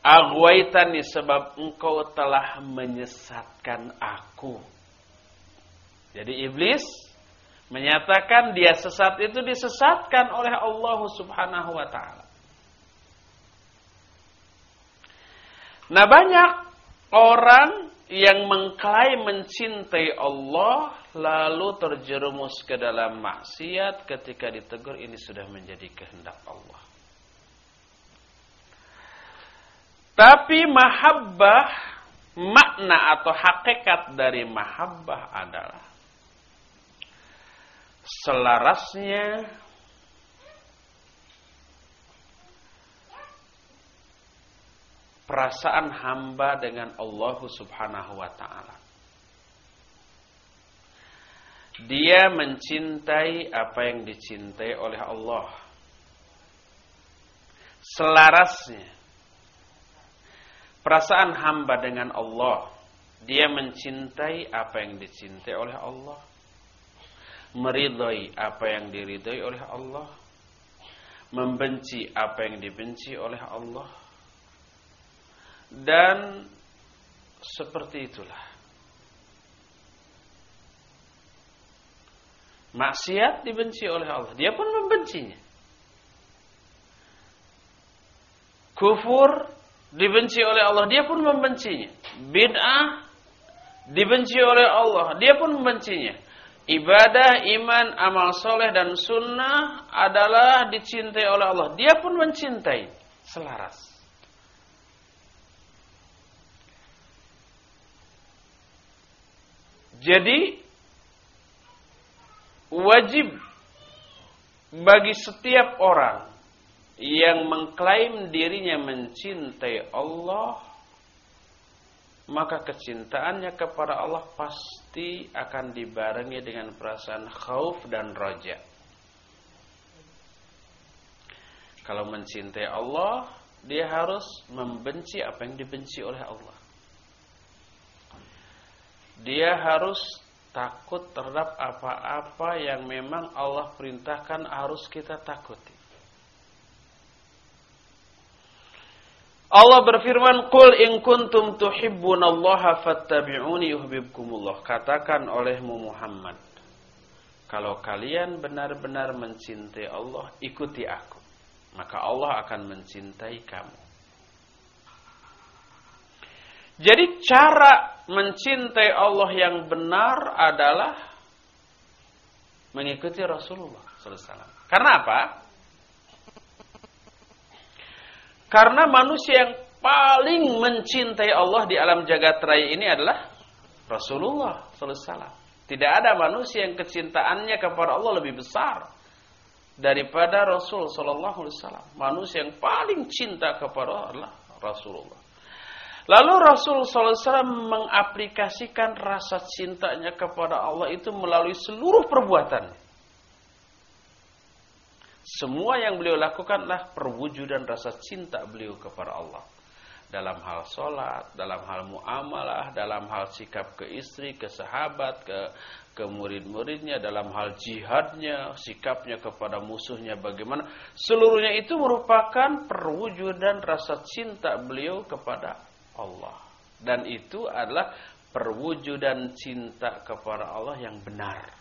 Aghwaitani sebab engkau telah menyesatkan aku. Jadi iblis Menyatakan dia sesat itu disesatkan oleh Allah Subhanahu wa taala. Nah, banyak orang yang mengklaim mencintai Allah lalu terjerumus ke dalam maksiat ketika ditegur ini sudah menjadi kehendak Allah. Tapi mahabbah makna atau hakikat dari mahabbah adalah selarasnya perasaan hamba dengan Allah Subhanahu wa taala. Dia mencintai apa yang dicintai oleh Allah. Selarasnya perasaan hamba dengan Allah. Dia mencintai apa yang dicintai oleh Allah. Meridhai apa yang diridhai oleh Allah. Membenci apa yang dibenci oleh Allah dan seperti itulah. Maksiat dibenci oleh Allah. Dia pun membencinya. Kufur dibenci oleh Allah. Dia pun membencinya. Bid'ah dibenci oleh Allah. Dia pun membencinya. Ibadah, iman, amal soleh dan sunnah adalah dicintai oleh Allah. Dia pun mencintai. Selaras. Jadi wajib bagi setiap orang yang mengklaim dirinya mencintai Allah maka kecintaannya kepada Allah pasti akan dibarengi dengan perasaan khauf dan roja. Kalau mencintai Allah, dia harus membenci apa yang dibenci oleh Allah dia harus takut terhadap apa-apa yang memang Allah perintahkan harus kita takuti. Allah berfirman, "Qul in kuntum tuhibbunallaha fattabi'uni yuhibbukumullah." Katakan olehmu Muhammad, kalau kalian benar-benar mencintai Allah, ikuti aku, maka Allah akan mencintai kamu. Jadi cara mencintai Allah yang benar adalah mengikuti Rasulullah SAW. Karena apa? Karena manusia yang paling mencintai Allah di alam jagat raya ini adalah Rasulullah SAW. Tidak ada manusia yang kecintaannya kepada Allah lebih besar daripada Rasul Sallallahu Alaihi Wasallam. Manusia yang paling cinta kepada Allah adalah Rasulullah. Lalu Rasul SAW mengaplikasikan rasa cintanya kepada Allah itu melalui seluruh perbuatan. Semua yang beliau lakukanlah perwujudan rasa cinta beliau kepada Allah. Dalam hal sholat, dalam hal muamalah, dalam hal sikap ke istri, ke sahabat, ke, ke murid-muridnya, dalam hal jihadnya, sikapnya kepada musuhnya bagaimana. Seluruhnya itu merupakan perwujudan rasa cinta beliau kepada Allah. Dan itu adalah perwujudan cinta kepada Allah yang benar.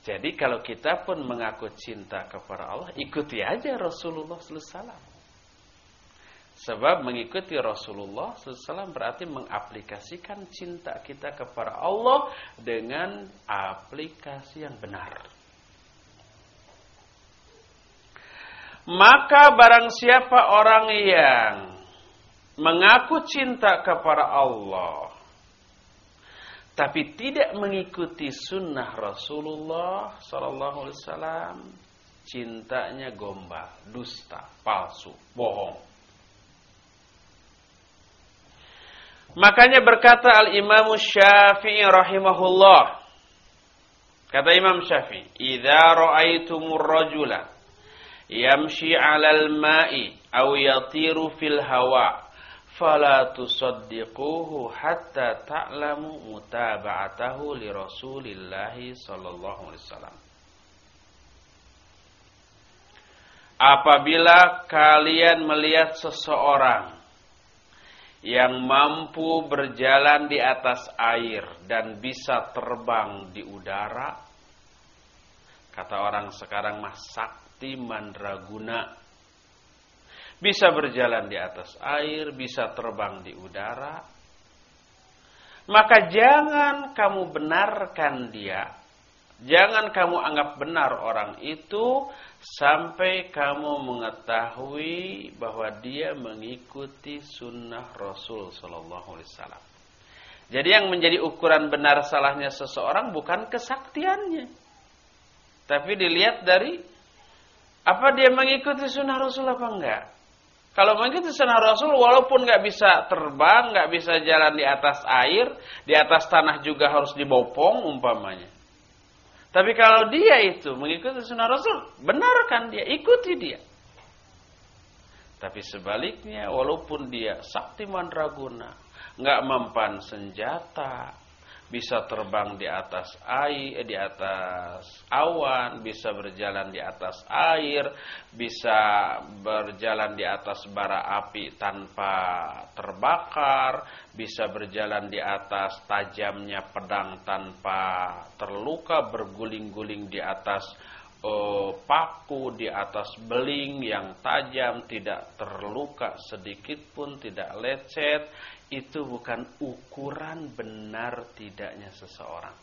Jadi kalau kita pun mengaku cinta kepada Allah, ikuti aja Rasulullah SAW. Sebab mengikuti Rasulullah SAW berarti mengaplikasikan cinta kita kepada Allah dengan aplikasi yang benar. Maka barang siapa orang yang mengaku cinta kepada Allah tapi tidak mengikuti sunnah Rasulullah sallallahu alaihi wasallam cintanya gombal, dusta, palsu, bohong. Makanya berkata Al-Imam Syafi'i rahimahullah Kata Imam Syafi'i, "Idza ra'aitumur rajula yamshi 'alal ma'i aw yatiru fil hawa' fala tusaddiquhu hatta ta'lamu mutaba'atahu li Rasulillah sallallahu alaihi wasallam. Apabila kalian melihat seseorang yang mampu berjalan di atas air dan bisa terbang di udara, Kata orang sekarang mah sakti mandraguna. Bisa berjalan di atas air, bisa terbang di udara. Maka jangan kamu benarkan dia. Jangan kamu anggap benar orang itu sampai kamu mengetahui bahwa dia mengikuti sunnah Rasul Sallallahu Alaihi Wasallam. Jadi yang menjadi ukuran benar salahnya seseorang bukan kesaktiannya, tapi dilihat dari apa dia mengikuti sunnah Rasul apa enggak. Kalau mengikuti sunnah Rasul, walaupun nggak bisa terbang, nggak bisa jalan di atas air, di atas tanah juga harus dibopong umpamanya. Tapi kalau dia itu mengikuti sunnah Rasul, benarkan dia, ikuti dia. Tapi sebaliknya, walaupun dia sakti mandraguna, nggak mempan senjata, bisa terbang di atas air, di atas awan, bisa berjalan di atas air, bisa berjalan di atas bara api tanpa terbakar, bisa berjalan di atas tajamnya pedang tanpa terluka, berguling-guling di atas uh, paku, di atas beling yang tajam, tidak terluka sedikit pun, tidak lecet, itu bukan ukuran benar tidaknya seseorang.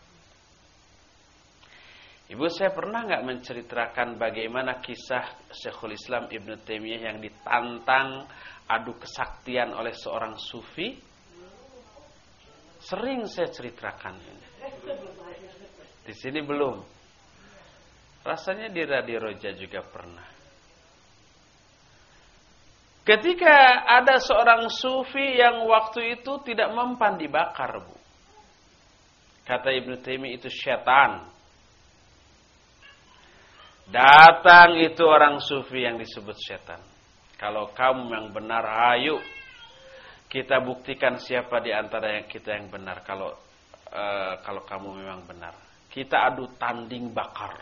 Ibu saya pernah nggak menceritakan bagaimana kisah Syekhul Islam Ibn Taimiyah yang ditantang adu kesaktian oleh seorang sufi? Sering saya ceritakan ini. Di sini belum. Rasanya di Radio Roja juga pernah. Ketika ada seorang sufi yang waktu itu tidak mempan dibakar, Bu. Kata Ibnu Taimiyah itu setan. Datang itu orang sufi yang disebut setan. Kalau kamu yang benar, ayo kita buktikan siapa di antara yang kita yang benar. Kalau uh, kalau kamu memang benar, kita adu tanding bakar.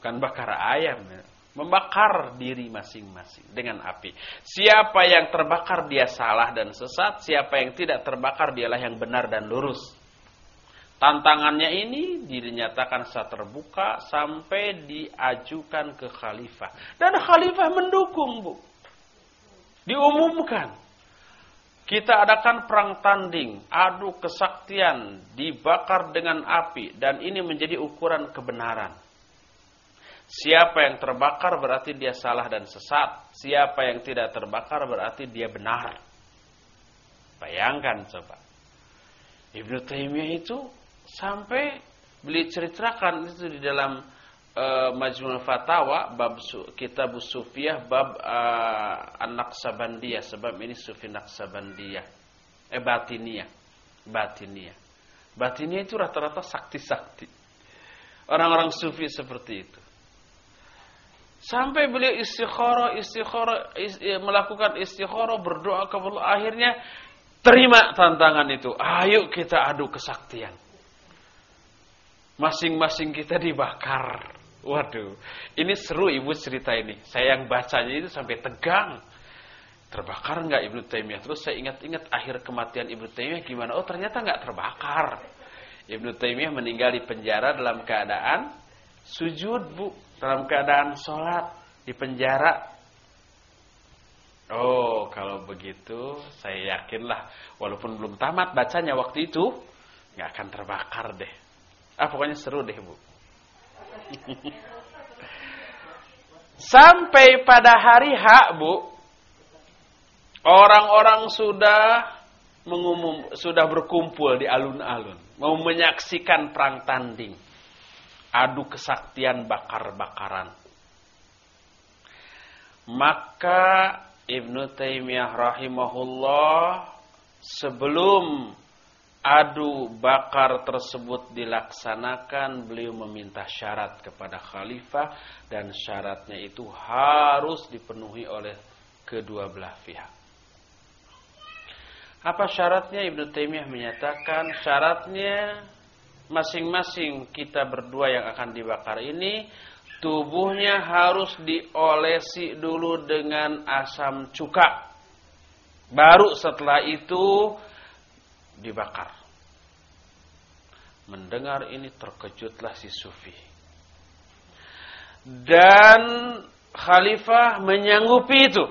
Bukan bakar ayam, ya membakar diri masing-masing dengan api. Siapa yang terbakar dia salah dan sesat, siapa yang tidak terbakar dialah yang benar dan lurus. Tantangannya ini dinyatakan secara terbuka sampai diajukan ke khalifah. Dan khalifah mendukung, Bu. Diumumkan. Kita adakan perang tanding, adu kesaktian, dibakar dengan api. Dan ini menjadi ukuran kebenaran. Siapa yang terbakar berarti dia salah dan sesat. Siapa yang tidak terbakar berarti dia benar. Bayangkan coba. Ibnu Taimiyah itu sampai beli ceritakan itu di dalam uh, Majmul Fatawa bab kitab Sufiyah bab uh, anak Sabandiyah sebab ini Sufi Naksabandiyah eh Batiniyah Batiniyah Batiniyah itu rata-rata sakti-sakti orang-orang Sufi seperti itu Sampai beliau istikharah, istikharah, ist, ya, melakukan istikharah, berdoa kepada Allah. Akhirnya terima tantangan itu. Ayo kita adu kesaktian. Masing-masing kita dibakar. Waduh, ini seru ibu cerita ini. Saya yang bacanya itu sampai tegang. Terbakar nggak Ibnu Taimiyah? Terus saya ingat-ingat akhir kematian Ibnu Taimiyah gimana? Oh ternyata nggak terbakar. Ibnu Taimiyah meninggal di penjara dalam keadaan sujud bu dalam keadaan sholat di penjara. Oh, kalau begitu saya yakinlah walaupun belum tamat bacanya waktu itu nggak akan terbakar deh. Ah pokoknya seru deh bu. Sampai pada hari hak bu, orang-orang sudah mengumum, sudah berkumpul di alun-alun, mau menyaksikan perang tanding adu kesaktian bakar-bakaran. Maka Ibnu Taimiyah rahimahullah sebelum adu bakar tersebut dilaksanakan beliau meminta syarat kepada khalifah dan syaratnya itu harus dipenuhi oleh kedua belah pihak. Apa syaratnya Ibnu Taimiyah menyatakan syaratnya masing-masing kita berdua yang akan dibakar ini tubuhnya harus diolesi dulu dengan asam cuka. Baru setelah itu dibakar. Mendengar ini terkejutlah si sufi. Dan khalifah menyanggupi itu.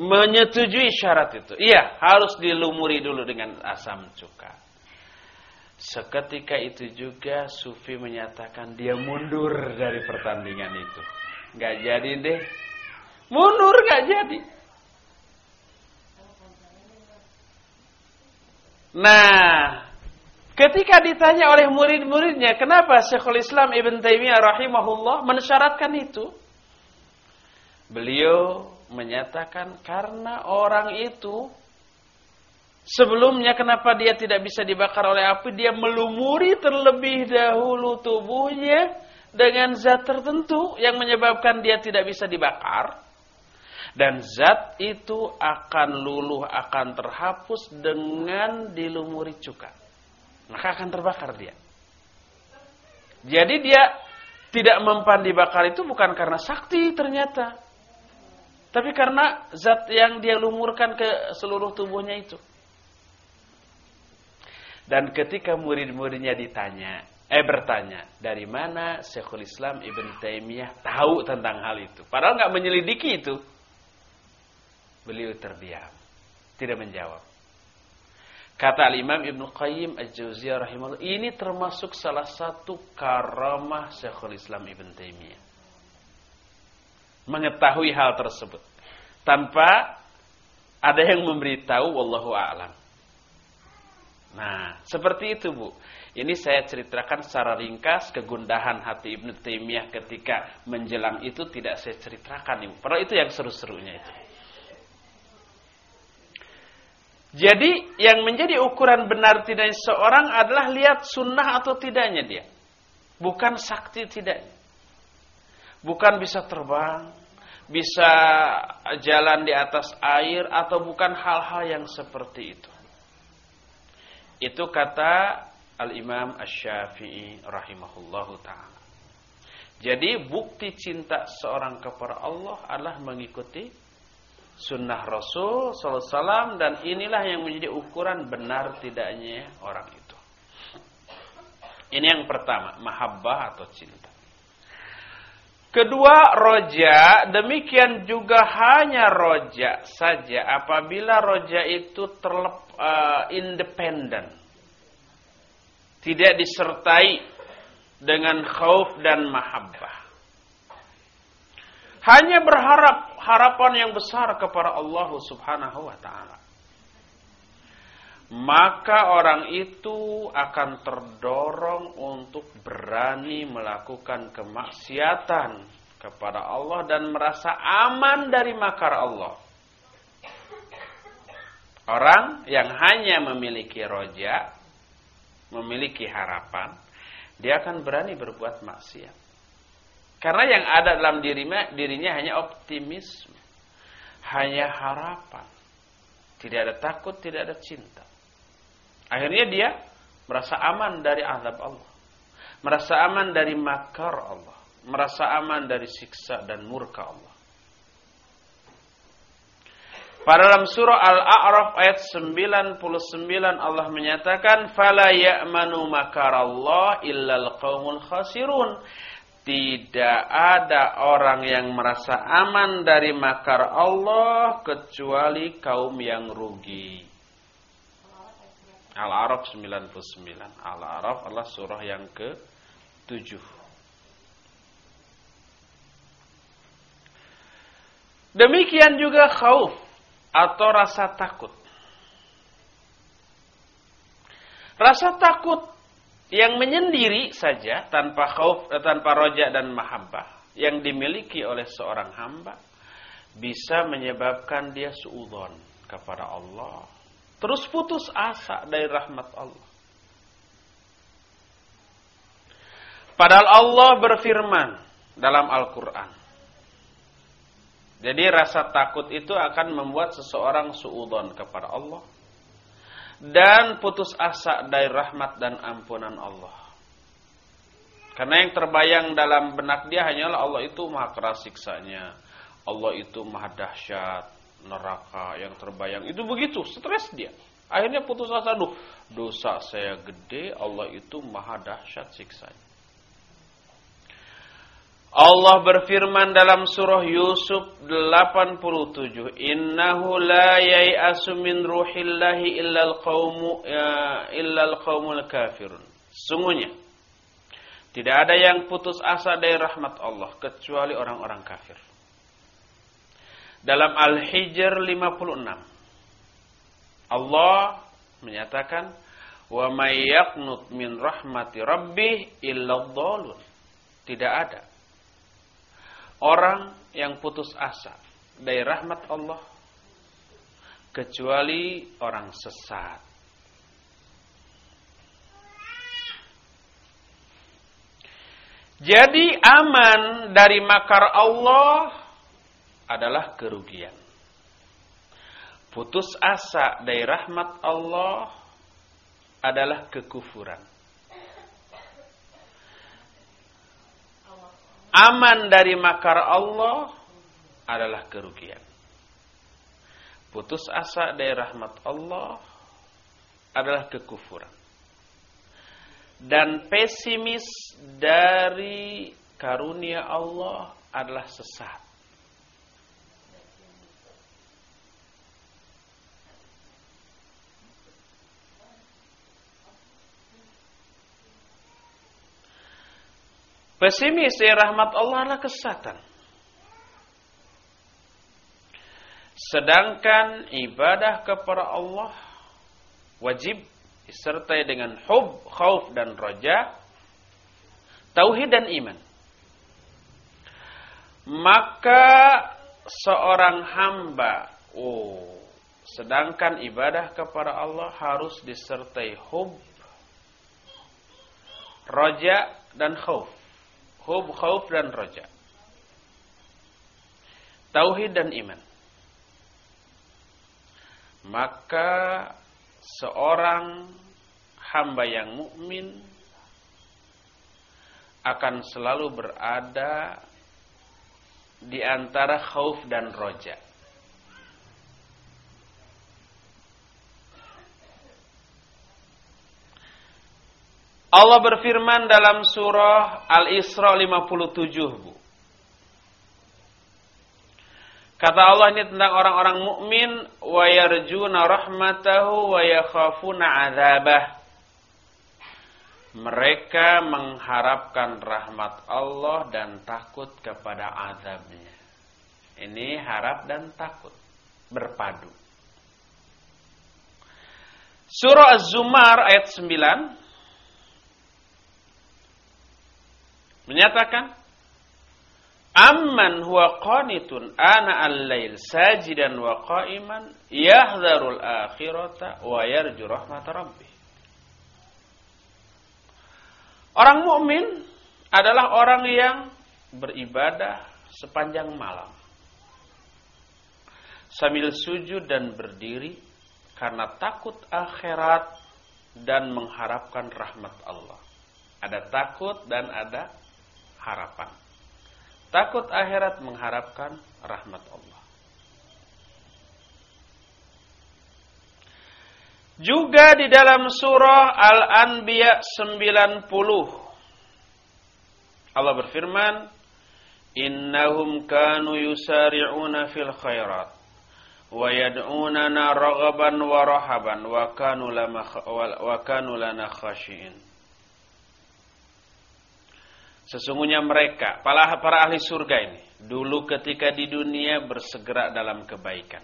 Menyetujui syarat itu. Iya, harus dilumuri dulu dengan asam cuka. Seketika itu juga Sufi menyatakan dia mundur dari pertandingan itu. Gak jadi deh. Mundur gak jadi. Nah, ketika ditanya oleh murid-muridnya, kenapa Syekhul Islam Ibn Taimiyah rahimahullah mensyaratkan itu? Beliau menyatakan karena orang itu sebelumnya kenapa dia tidak bisa dibakar oleh api? Dia melumuri terlebih dahulu tubuhnya dengan zat tertentu yang menyebabkan dia tidak bisa dibakar. Dan zat itu akan luluh akan terhapus dengan dilumuri cuka. Maka akan terbakar dia. Jadi dia tidak mempan dibakar itu bukan karena sakti ternyata. Tapi karena zat yang dia lumurkan ke seluruh tubuhnya itu dan ketika murid-muridnya ditanya eh bertanya dari mana Syekhul Islam Ibn Taimiyah tahu tentang hal itu padahal nggak menyelidiki itu Beliau terdiam, tidak menjawab. Kata Al-Imam Ibn Qayyim Al-Jauziyah rahimahullah, ini termasuk salah satu karamah Syekhul Islam Ibn Taimiyah. Mengetahui hal tersebut tanpa ada yang memberitahu wallahu a'lam. Nah, seperti itu, Bu. Ini saya ceritakan secara ringkas kegundahan hati Ibn Taimiyah ketika menjelang itu tidak saya ceritakan, Ibu. Padahal itu yang seru-serunya itu. Jadi yang menjadi ukuran benar tidaknya seorang adalah lihat sunnah atau tidaknya dia. Bukan sakti tidaknya. Bukan bisa terbang, bisa jalan di atas air atau bukan hal-hal yang seperti itu. Itu kata Al-Imam Asy-Syafi'i rahimahullahu taala. Jadi bukti cinta seorang kepada Allah adalah mengikuti sunnah Rasul SAW dan inilah yang menjadi ukuran benar tidaknya orang itu. Ini yang pertama, mahabbah atau cinta. Kedua, roja. Demikian juga hanya roja saja apabila roja itu terlep, uh, independen. Tidak disertai dengan khauf dan mahabbah. Hanya berharap harapan yang besar kepada Allah Subhanahu wa taala. Maka orang itu akan terdorong untuk berani melakukan kemaksiatan kepada Allah dan merasa aman dari makar Allah. Orang yang hanya memiliki roja, memiliki harapan, dia akan berani berbuat maksiat. Karena yang ada dalam dirinya, dirinya hanya optimisme. Hanya harapan. Tidak ada takut, tidak ada cinta. Akhirnya dia merasa aman dari azab Allah. Merasa aman dari makar Allah. Merasa aman dari siksa dan murka Allah. Pada dalam surah Al-A'raf ayat 99 Allah menyatakan fala ya'manu makarallah illal qaumul khasirun tidak ada orang yang merasa aman dari makar Allah kecuali kaum yang rugi. Al-Araf 99. Al-Araf adalah surah yang ke-7. Demikian juga khauf atau rasa takut. Rasa takut yang menyendiri saja tanpa khauf eh, tanpa roja dan mahabbah yang dimiliki oleh seorang hamba bisa menyebabkan dia suudzon kepada Allah terus putus asa dari rahmat Allah padahal Allah berfirman dalam Al-Qur'an jadi rasa takut itu akan membuat seseorang suudzon kepada Allah dan putus asa dari rahmat dan ampunan Allah. Karena yang terbayang dalam benak dia hanyalah Allah itu maha keras siksanya. Allah itu maha dahsyat neraka yang terbayang. Itu begitu, stres dia. Akhirnya putus asa, duh, dosa saya gede, Allah itu maha dahsyat siksanya. Allah berfirman dalam surah Yusuf 87, "Innahu la yai'asu min ruhillahi illal qaumu ya, illal qaumul kafirun." Sungguhnya tidak ada yang putus asa dari rahmat Allah kecuali orang-orang kafir. Dalam Al-Hijr 56 Allah menyatakan, "Wa may yaqnut min rahmati rabbih illa Tidak ada orang yang putus asa dari rahmat Allah kecuali orang sesat. Jadi aman dari makar Allah adalah kerugian. Putus asa dari rahmat Allah adalah kekufuran. aman dari makar Allah adalah kerugian. Putus asa dari rahmat Allah adalah kekufuran. Dan pesimis dari karunia Allah adalah sesat. Pesimis dari rahmat Allah adalah kesesatan. Sedangkan ibadah kepada Allah wajib disertai dengan hub, khauf dan roja, tauhid dan iman. Maka seorang hamba, oh, sedangkan ibadah kepada Allah harus disertai hub, roja dan khauf hub, khauf dan roja. Tauhid dan iman. Maka seorang hamba yang mukmin akan selalu berada di antara khauf dan roja. Allah berfirman dalam surah Al-Isra 57, Bu. Kata Allah ini tentang orang-orang mukmin wa yarjuna rahmatahu wa yakhafuna adzabah. Mereka mengharapkan rahmat Allah dan takut kepada azabnya. Ini harap dan takut berpadu. Surah Az-Zumar ayat 9 menyatakan Amman huwa qanitun ana al-lail sajidan wa qa'iman yahdharul akhirata wa yarju rahmat rabbih. Orang mukmin adalah orang yang beribadah sepanjang malam. Sambil sujud dan berdiri karena takut akhirat dan mengharapkan rahmat Allah. Ada takut dan ada harapan. Takut akhirat mengharapkan rahmat Allah. Juga di dalam surah Al-Anbiya 90 Allah berfirman Innahum kanu yusari'una fil khairat wa yad'unana raghaban wa rahaban wa kanu lana khashiin Sesungguhnya mereka, para, para ahli surga ini, dulu ketika di dunia bersegera dalam kebaikan.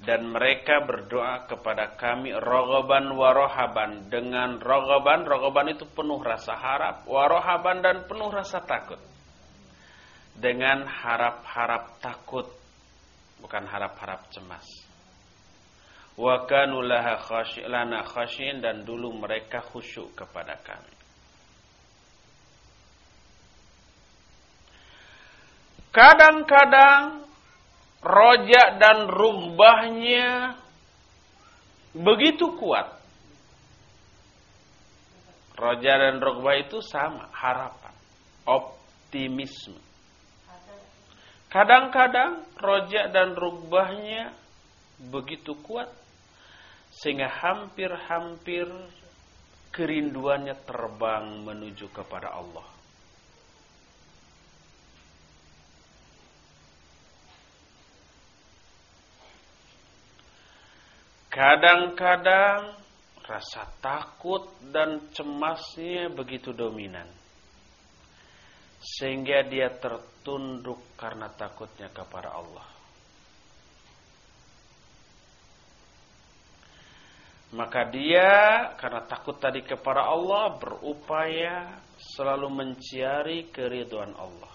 Dan mereka berdoa kepada kami rogoban warohaban. Dengan rogoban, rogoban itu penuh rasa harap. Warohaban dan penuh rasa takut. Dengan harap-harap takut. Bukan harap-harap cemas. Wa kanulaha khasyin dan dulu mereka khusyuk kepada kami. Kadang-kadang rojak dan rugbahnya begitu kuat. Roja dan rugbah itu sama, harapan, optimisme. Kadang-kadang rojak dan rugbahnya begitu kuat Sehingga hampir-hampir kerinduannya terbang menuju kepada Allah. Kadang-kadang rasa takut dan cemasnya begitu dominan. Sehingga dia tertunduk karena takutnya kepada Allah. Maka dia karena takut tadi kepada Allah berupaya selalu mencari keriduan Allah.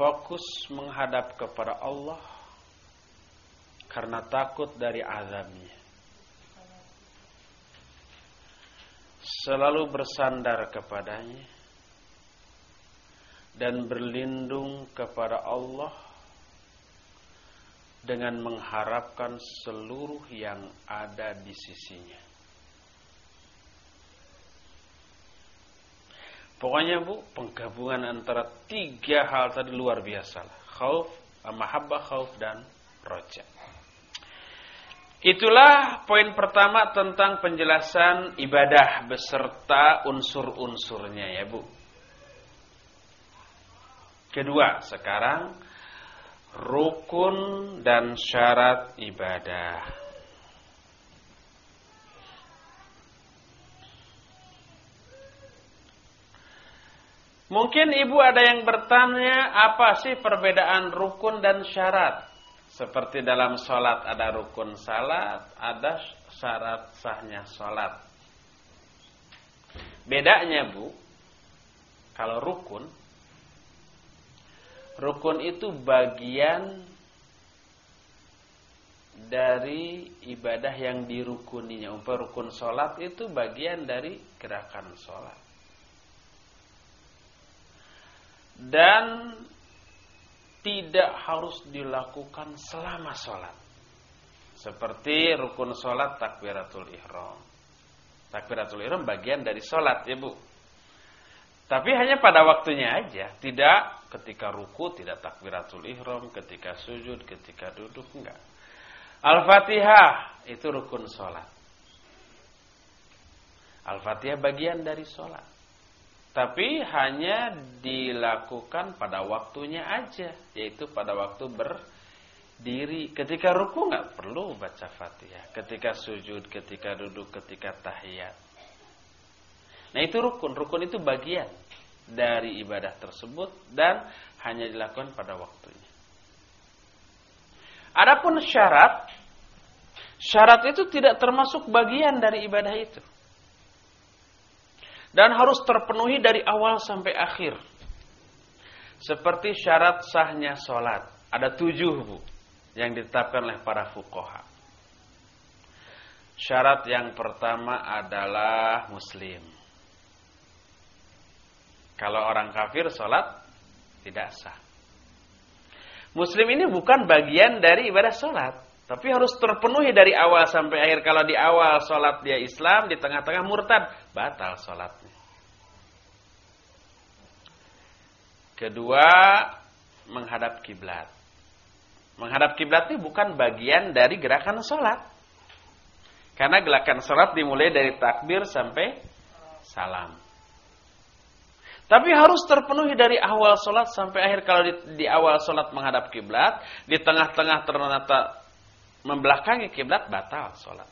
Fokus menghadap kepada Allah karena takut dari azabnya. Selalu bersandar kepadanya dan berlindung kepada Allah dengan mengharapkan seluruh yang ada di sisinya. Pokoknya bu, penggabungan antara tiga hal tadi luar biasa lah. Khauf, mahabbah, khauf, dan roja. Itulah poin pertama tentang penjelasan ibadah beserta unsur-unsurnya ya Bu. Kedua, sekarang rukun dan syarat ibadah. Mungkin ibu ada yang bertanya apa sih perbedaan rukun dan syarat? Seperti dalam sholat ada rukun salat, ada syarat sahnya sholat. Bedanya bu, kalau rukun, rukun itu bagian dari ibadah yang dirukuninya. Umpah rukun sholat itu bagian dari gerakan sholat. Dan tidak harus dilakukan selama sholat. Seperti rukun sholat takbiratul ihram. Takbiratul ihram bagian dari sholat ya bu. Tapi hanya pada waktunya aja. Tidak ketika ruku, tidak takbiratul ihram, ketika sujud, ketika duduk, enggak. Al-Fatihah itu rukun sholat. Al-Fatihah bagian dari sholat. Tapi hanya dilakukan pada waktunya aja, yaitu pada waktu berdiri. Ketika ruku nggak perlu baca Fatihah. Ketika sujud, ketika duduk, ketika tahiyat. Nah itu rukun. Rukun itu bagian dari ibadah tersebut dan hanya dilakukan pada waktunya. Adapun syarat, syarat itu tidak termasuk bagian dari ibadah itu dan harus terpenuhi dari awal sampai akhir. Seperti syarat sahnya sholat. Ada tujuh bu yang ditetapkan oleh para fukoha. Syarat yang pertama adalah muslim. Kalau orang kafir sholat tidak sah. Muslim ini bukan bagian dari ibadah sholat. Tapi harus terpenuhi dari awal sampai akhir. Kalau di awal sholat dia Islam, di tengah-tengah murtad, batal sholatnya. Kedua, menghadap kiblat. Menghadap kiblat ini bukan bagian dari gerakan sholat. Karena gerakan sholat dimulai dari takbir sampai salam. Tapi harus terpenuhi dari awal sholat sampai akhir. Kalau di, di awal sholat menghadap kiblat, di tengah-tengah ternyata membelakangi kiblat batal sholat.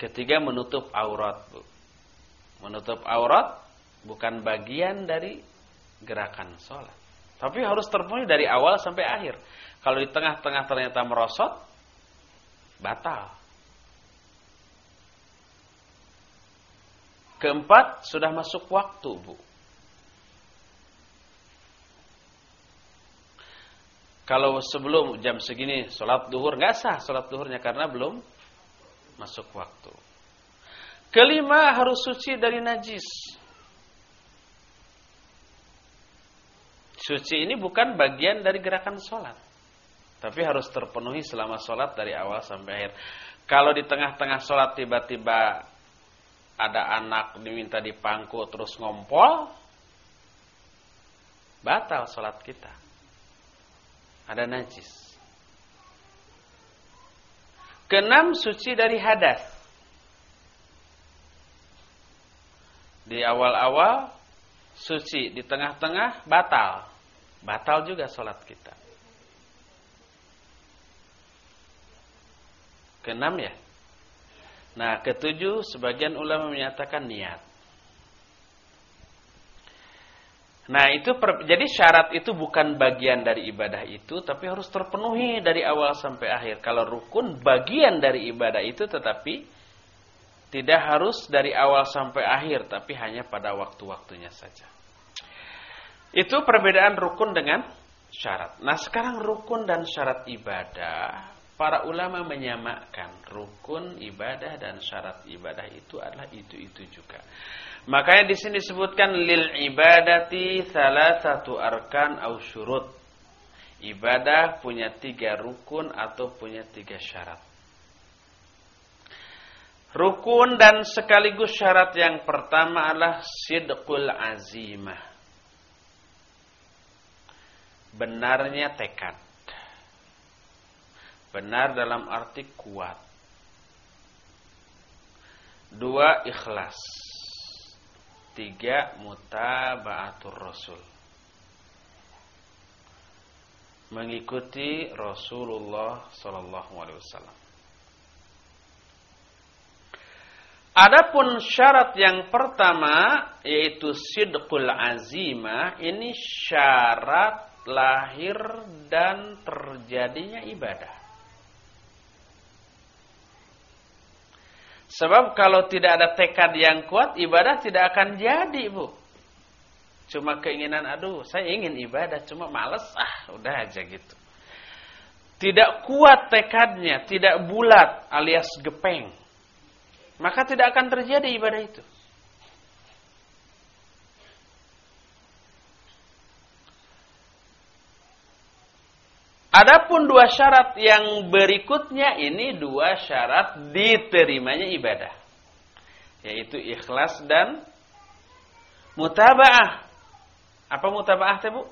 Ketiga menutup aurat, Bu. Menutup aurat bukan bagian dari gerakan sholat. Tapi harus terpenuhi dari awal sampai akhir. Kalau di tengah-tengah ternyata merosot, batal. Keempat, sudah masuk waktu, Bu. Kalau sebelum jam segini sholat duhur nggak sah sholat duhurnya karena belum masuk waktu. Kelima harus suci dari najis. Suci ini bukan bagian dari gerakan sholat. Tapi harus terpenuhi selama sholat dari awal sampai akhir. Kalau di tengah-tengah sholat tiba-tiba ada anak diminta dipangku terus ngompol, batal sholat kita ada najis. Kenam suci dari hadas. Di awal-awal suci, di tengah-tengah batal. Batal juga sholat kita. Kenam ya. Nah, ketujuh sebagian ulama menyatakan niat. Nah, itu per, jadi syarat itu bukan bagian dari ibadah itu, tapi harus terpenuhi dari awal sampai akhir. Kalau rukun bagian dari ibadah itu tetapi tidak harus dari awal sampai akhir, tapi hanya pada waktu-waktunya saja. Itu perbedaan rukun dengan syarat. Nah, sekarang rukun dan syarat ibadah, para ulama menyamakan rukun ibadah dan syarat ibadah itu adalah itu-itu juga. Makanya di sini disebutkan lil ibadati salah satu arkan au syurut. Ibadah punya tiga rukun atau punya tiga syarat. Rukun dan sekaligus syarat yang pertama adalah sidqul azimah. Benarnya tekad. Benar dalam arti kuat. Dua ikhlas Tiga mutaba'atur rasul. Mengikuti Rasulullah sallallahu alaihi wasallam. Adapun syarat yang pertama yaitu sidqul azimah ini syarat lahir dan terjadinya ibadah. Sebab kalau tidak ada tekad yang kuat, ibadah tidak akan jadi, Bu. Cuma keinginan, aduh, saya ingin ibadah, cuma males, ah, udah aja gitu. Tidak kuat tekadnya, tidak bulat alias gepeng. Maka tidak akan terjadi ibadah itu. Adapun dua syarat yang berikutnya ini dua syarat diterimanya ibadah. Yaitu ikhlas dan mutaba'ah. Apa mutaba'ah teh Bu?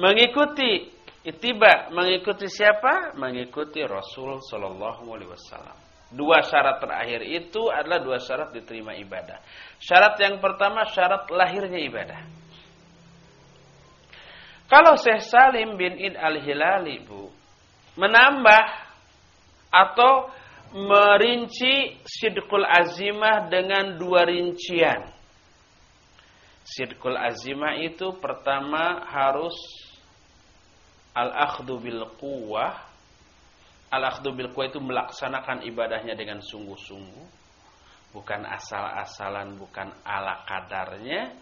Mengikuti itiba, mengikuti siapa? Mengikuti Rasul sallallahu alaihi wasallam. Dua syarat terakhir itu adalah dua syarat diterima ibadah. Syarat yang pertama syarat lahirnya ibadah. Kalau Syekh Salim bin Id al-Hilali, Bu, menambah atau merinci sidqul azimah dengan dua rincian. Sidqul azimah itu pertama harus al-akhdhu bil quwwah. Al-akhdhu bil quwwah itu melaksanakan ibadahnya dengan sungguh-sungguh. Bukan asal-asalan, bukan ala kadarnya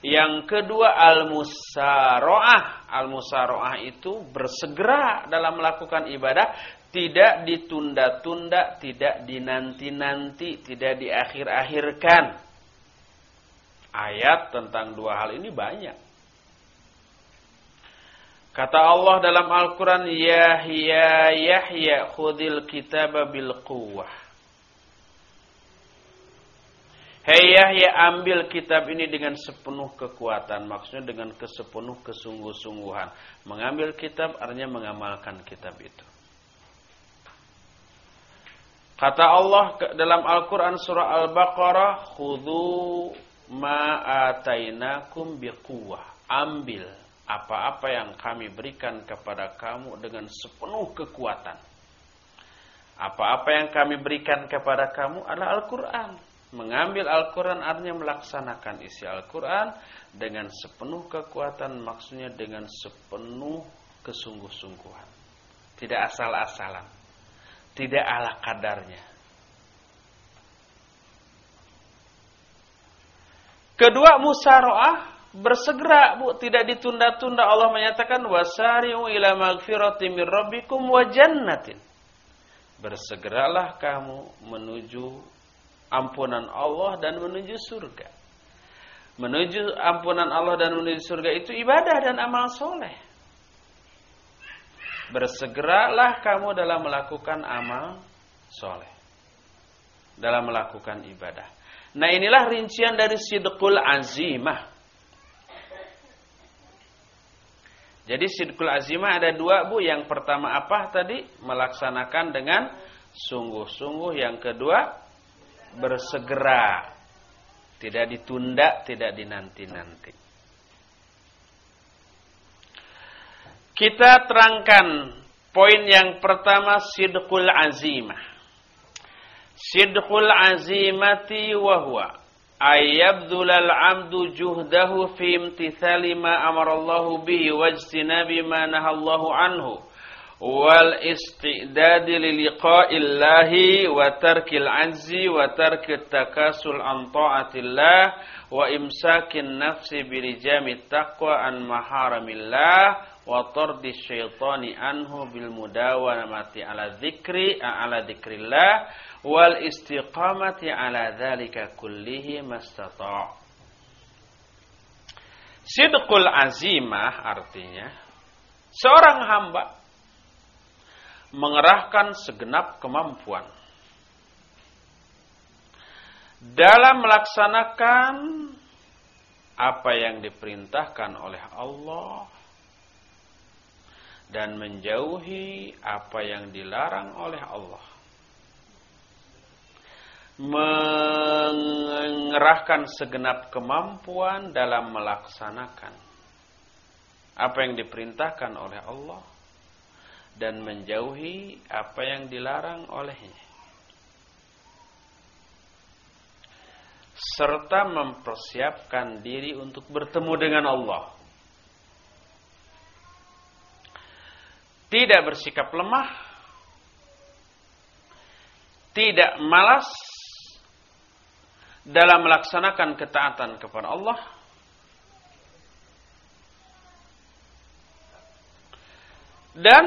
yang kedua al-musaroah. Al-musaroah itu bersegera dalam melakukan ibadah. Tidak ditunda-tunda, tidak dinanti-nanti, tidak diakhir-akhirkan. Ayat tentang dua hal ini banyak. Kata Allah dalam Al-Quran, Yahya Yahya khudil kitaba bil. Hei Yahya ambil kitab ini dengan sepenuh kekuatan. Maksudnya dengan kesepenuh kesungguh-sungguhan. Mengambil kitab artinya mengamalkan kitab itu. Kata Allah dalam Al-Quran surah Al-Baqarah. Khudu ma'atainakum biquwah. Ambil apa-apa yang kami berikan kepada kamu dengan sepenuh kekuatan. Apa-apa yang kami berikan kepada kamu adalah Al-Quran. Mengambil Al-Quran artinya melaksanakan isi Al-Quran dengan sepenuh kekuatan, maksudnya dengan sepenuh kesungguh-sungguhan. Tidak asal-asalan. Tidak ala kadarnya. Kedua musaroah bersegera bu tidak ditunda-tunda Allah menyatakan wasari'u ila magfirati wa jannatin bersegeralah kamu menuju ampunan Allah dan menuju surga. Menuju ampunan Allah dan menuju surga itu ibadah dan amal soleh. Bersegeralah kamu dalam melakukan amal soleh. Dalam melakukan ibadah. Nah inilah rincian dari sidqul azimah. Jadi sidqul azimah ada dua bu. Yang pertama apa tadi? Melaksanakan dengan sungguh-sungguh. Yang kedua, bersegera. Tidak ditunda, tidak dinanti-nanti. Kita terangkan poin yang pertama sidqul azimah. Sidqul azimati wa huwa ayyabdulal amdu juhdahu fi imtithali ma amarallahu bihi wajtinabi ma nahallahu anhu wal istidad liqa'illahi wa tarkil ajzi wa tarkit takasul an ta'atillah wa imsakin nafsi birijami taqwa an maharamillah wa tardi syaitani anhu bil mudawanamati ala dzikri ala dzikrillah wal istiqamati ala dzalika kullihi mastata' Sidqul azimah artinya seorang hamba mengerahkan segenap kemampuan dalam melaksanakan apa yang diperintahkan oleh Allah dan menjauhi apa yang dilarang oleh Allah. Mengerahkan segenap kemampuan dalam melaksanakan apa yang diperintahkan oleh Allah dan menjauhi apa yang dilarang olehnya. Serta mempersiapkan diri untuk bertemu dengan Allah. Tidak bersikap lemah, tidak malas dalam melaksanakan ketaatan kepada Allah, dan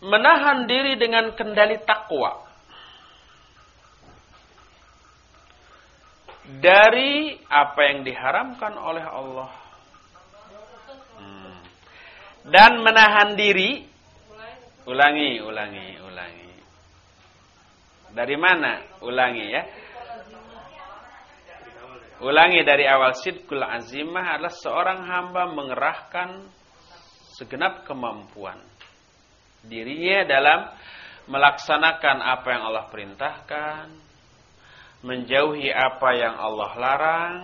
menahan diri dengan kendali takwa. Dari apa yang diharamkan oleh Allah. Dan menahan diri. Ulangi ulangi ulangi. Dari mana? Ulangi ya. Ulangi dari awal. Sidkul azimah adalah seorang hamba mengerahkan segenap kemampuan dirinya dalam melaksanakan apa yang Allah perintahkan menjauhi apa yang Allah larang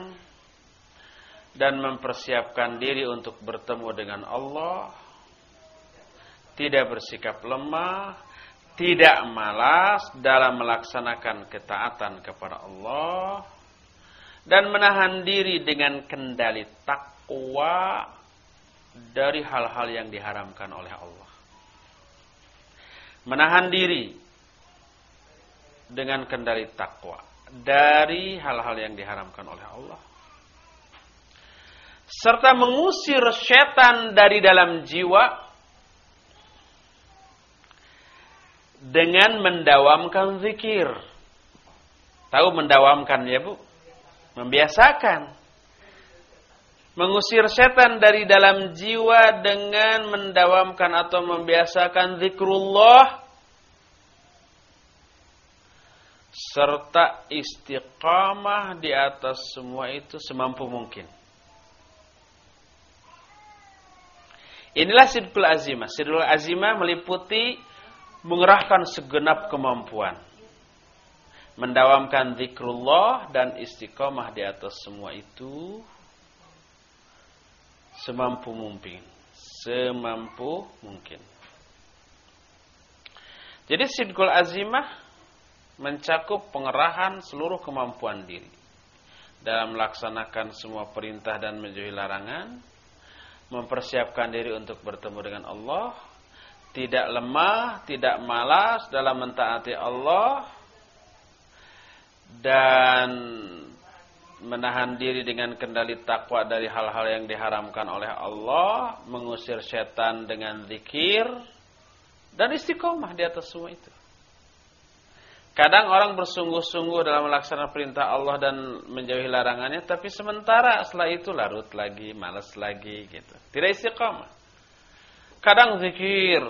dan mempersiapkan diri untuk bertemu dengan Allah, tidak bersikap lemah, tidak malas dalam melaksanakan ketaatan kepada Allah, dan menahan diri dengan kendali takwa dari hal-hal yang diharamkan oleh Allah. Menahan diri dengan kendali takwa dari hal-hal yang diharamkan oleh Allah serta mengusir setan dari dalam jiwa dengan mendawamkan zikir. Tahu mendawamkan ya Bu? Membiasakan. Mengusir setan dari dalam jiwa dengan mendawamkan atau membiasakan zikrullah serta istiqamah di atas semua itu semampu mungkin. Inilah sidqul azimah. Sidqul azimah meliputi mengerahkan segenap kemampuan. Mendawamkan zikrullah dan istiqomah di atas semua itu semampu mungkin. Semampu mungkin. Jadi sidqul azimah mencakup pengerahan seluruh kemampuan diri dalam melaksanakan semua perintah dan menjauhi larangan mempersiapkan diri untuk bertemu dengan Allah, tidak lemah, tidak malas dalam mentaati Allah dan menahan diri dengan kendali takwa dari hal-hal yang diharamkan oleh Allah, mengusir setan dengan zikir dan istiqomah di atas semua itu. Kadang orang bersungguh-sungguh dalam melaksanakan perintah Allah dan menjauhi larangannya, tapi sementara setelah itu larut lagi, malas lagi gitu. Tidak istiqomah. Kadang zikir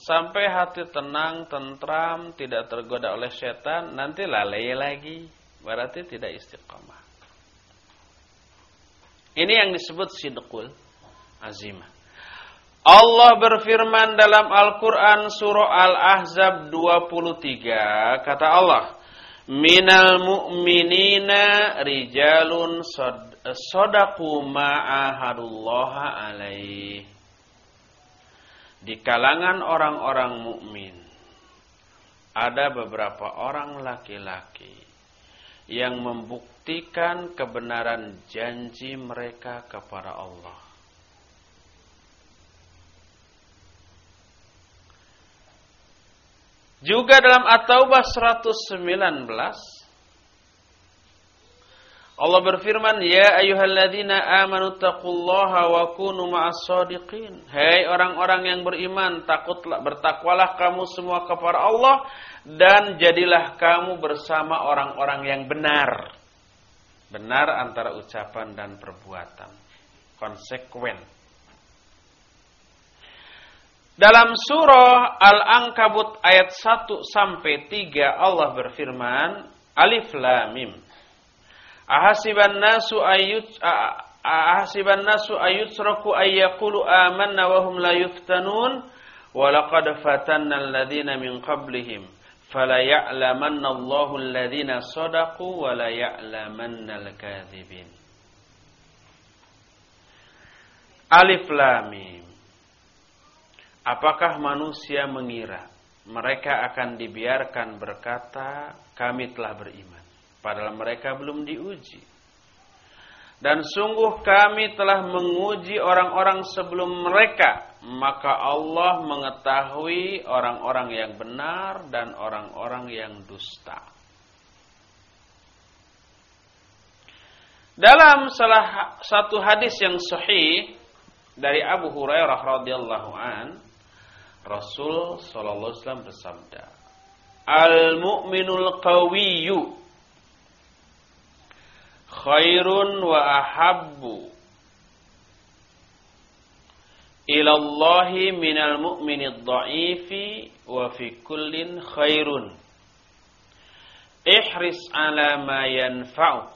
sampai hati tenang, tentram, tidak tergoda oleh setan, nanti lalai lagi, berarti tidak istiqomah. Ini yang disebut sidqul azimah. Allah berfirman dalam Al-Quran surah Al-Ahzab 23. Kata Allah. Minal mu'minina rijalun sodaku ma'ahadullaha alaih. Di kalangan orang-orang mukmin ada beberapa orang laki-laki yang membuktikan kebenaran janji mereka kepada Allah. Juga dalam At-Taubah 119 Allah berfirman, "Ya ayyuhalladzina amanu taqullaha wa kunu ma'as shadiqin." Hai orang-orang yang beriman, takutlah bertakwalah kamu semua kepada Allah dan jadilah kamu bersama orang-orang yang benar. Benar antara ucapan dan perbuatan. Konsekuen. Dalam surah Al-Ankabut ayat 1 sampai 3 Allah berfirman, Alif Lam Mim. Ahasiban nasu ayyut ahasiban nasu ayyutraku ayyaqulu amanna wa hum la yuftanun wa fatanna alladhina min qablihim fala ya'lamanna Allahu alladhina sadaqu wa la ya'lamanna al-kadhibin. Alif Lam Mim. Apakah manusia mengira mereka akan dibiarkan berkata, kami telah beriman. Padahal mereka belum diuji. Dan sungguh kami telah menguji orang-orang sebelum mereka. Maka Allah mengetahui orang-orang yang benar dan orang-orang yang dusta. Dalam salah satu hadis yang sahih dari Abu Hurairah radhiyallahu an, Rasul sallallahu alaihi wasallam bersabda, "Al-mu'minul qawiyyu khairun wa ahabbu ila Allah minal mu'minid dha'ifi wa fi kullin khairun." Ihris ala ma yanfa'u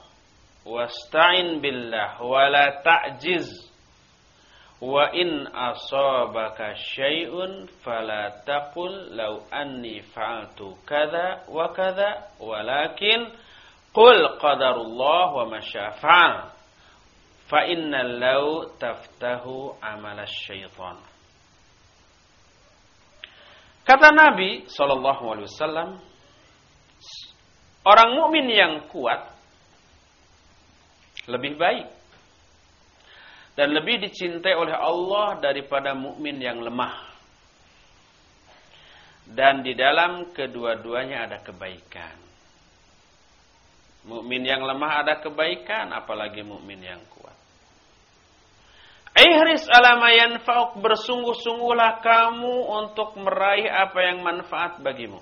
wasta'in billah wa la ta'jiz Wa in asabaka syai'un fala taqul law anni fa'altu kadza wa kadza walakin qul qadarullah wa ma syafa'al fa innal law taftahu amal syaitan Kata Nabi sallallahu alaihi wasallam orang mukmin yang kuat lebih baik dan lebih dicintai oleh Allah daripada mukmin yang lemah. Dan di dalam kedua-duanya ada kebaikan. Mukmin yang lemah ada kebaikan, apalagi mukmin yang kuat. Ihris alama yanfa'uk bersungguh-sungguhlah kamu untuk meraih apa yang manfaat bagimu.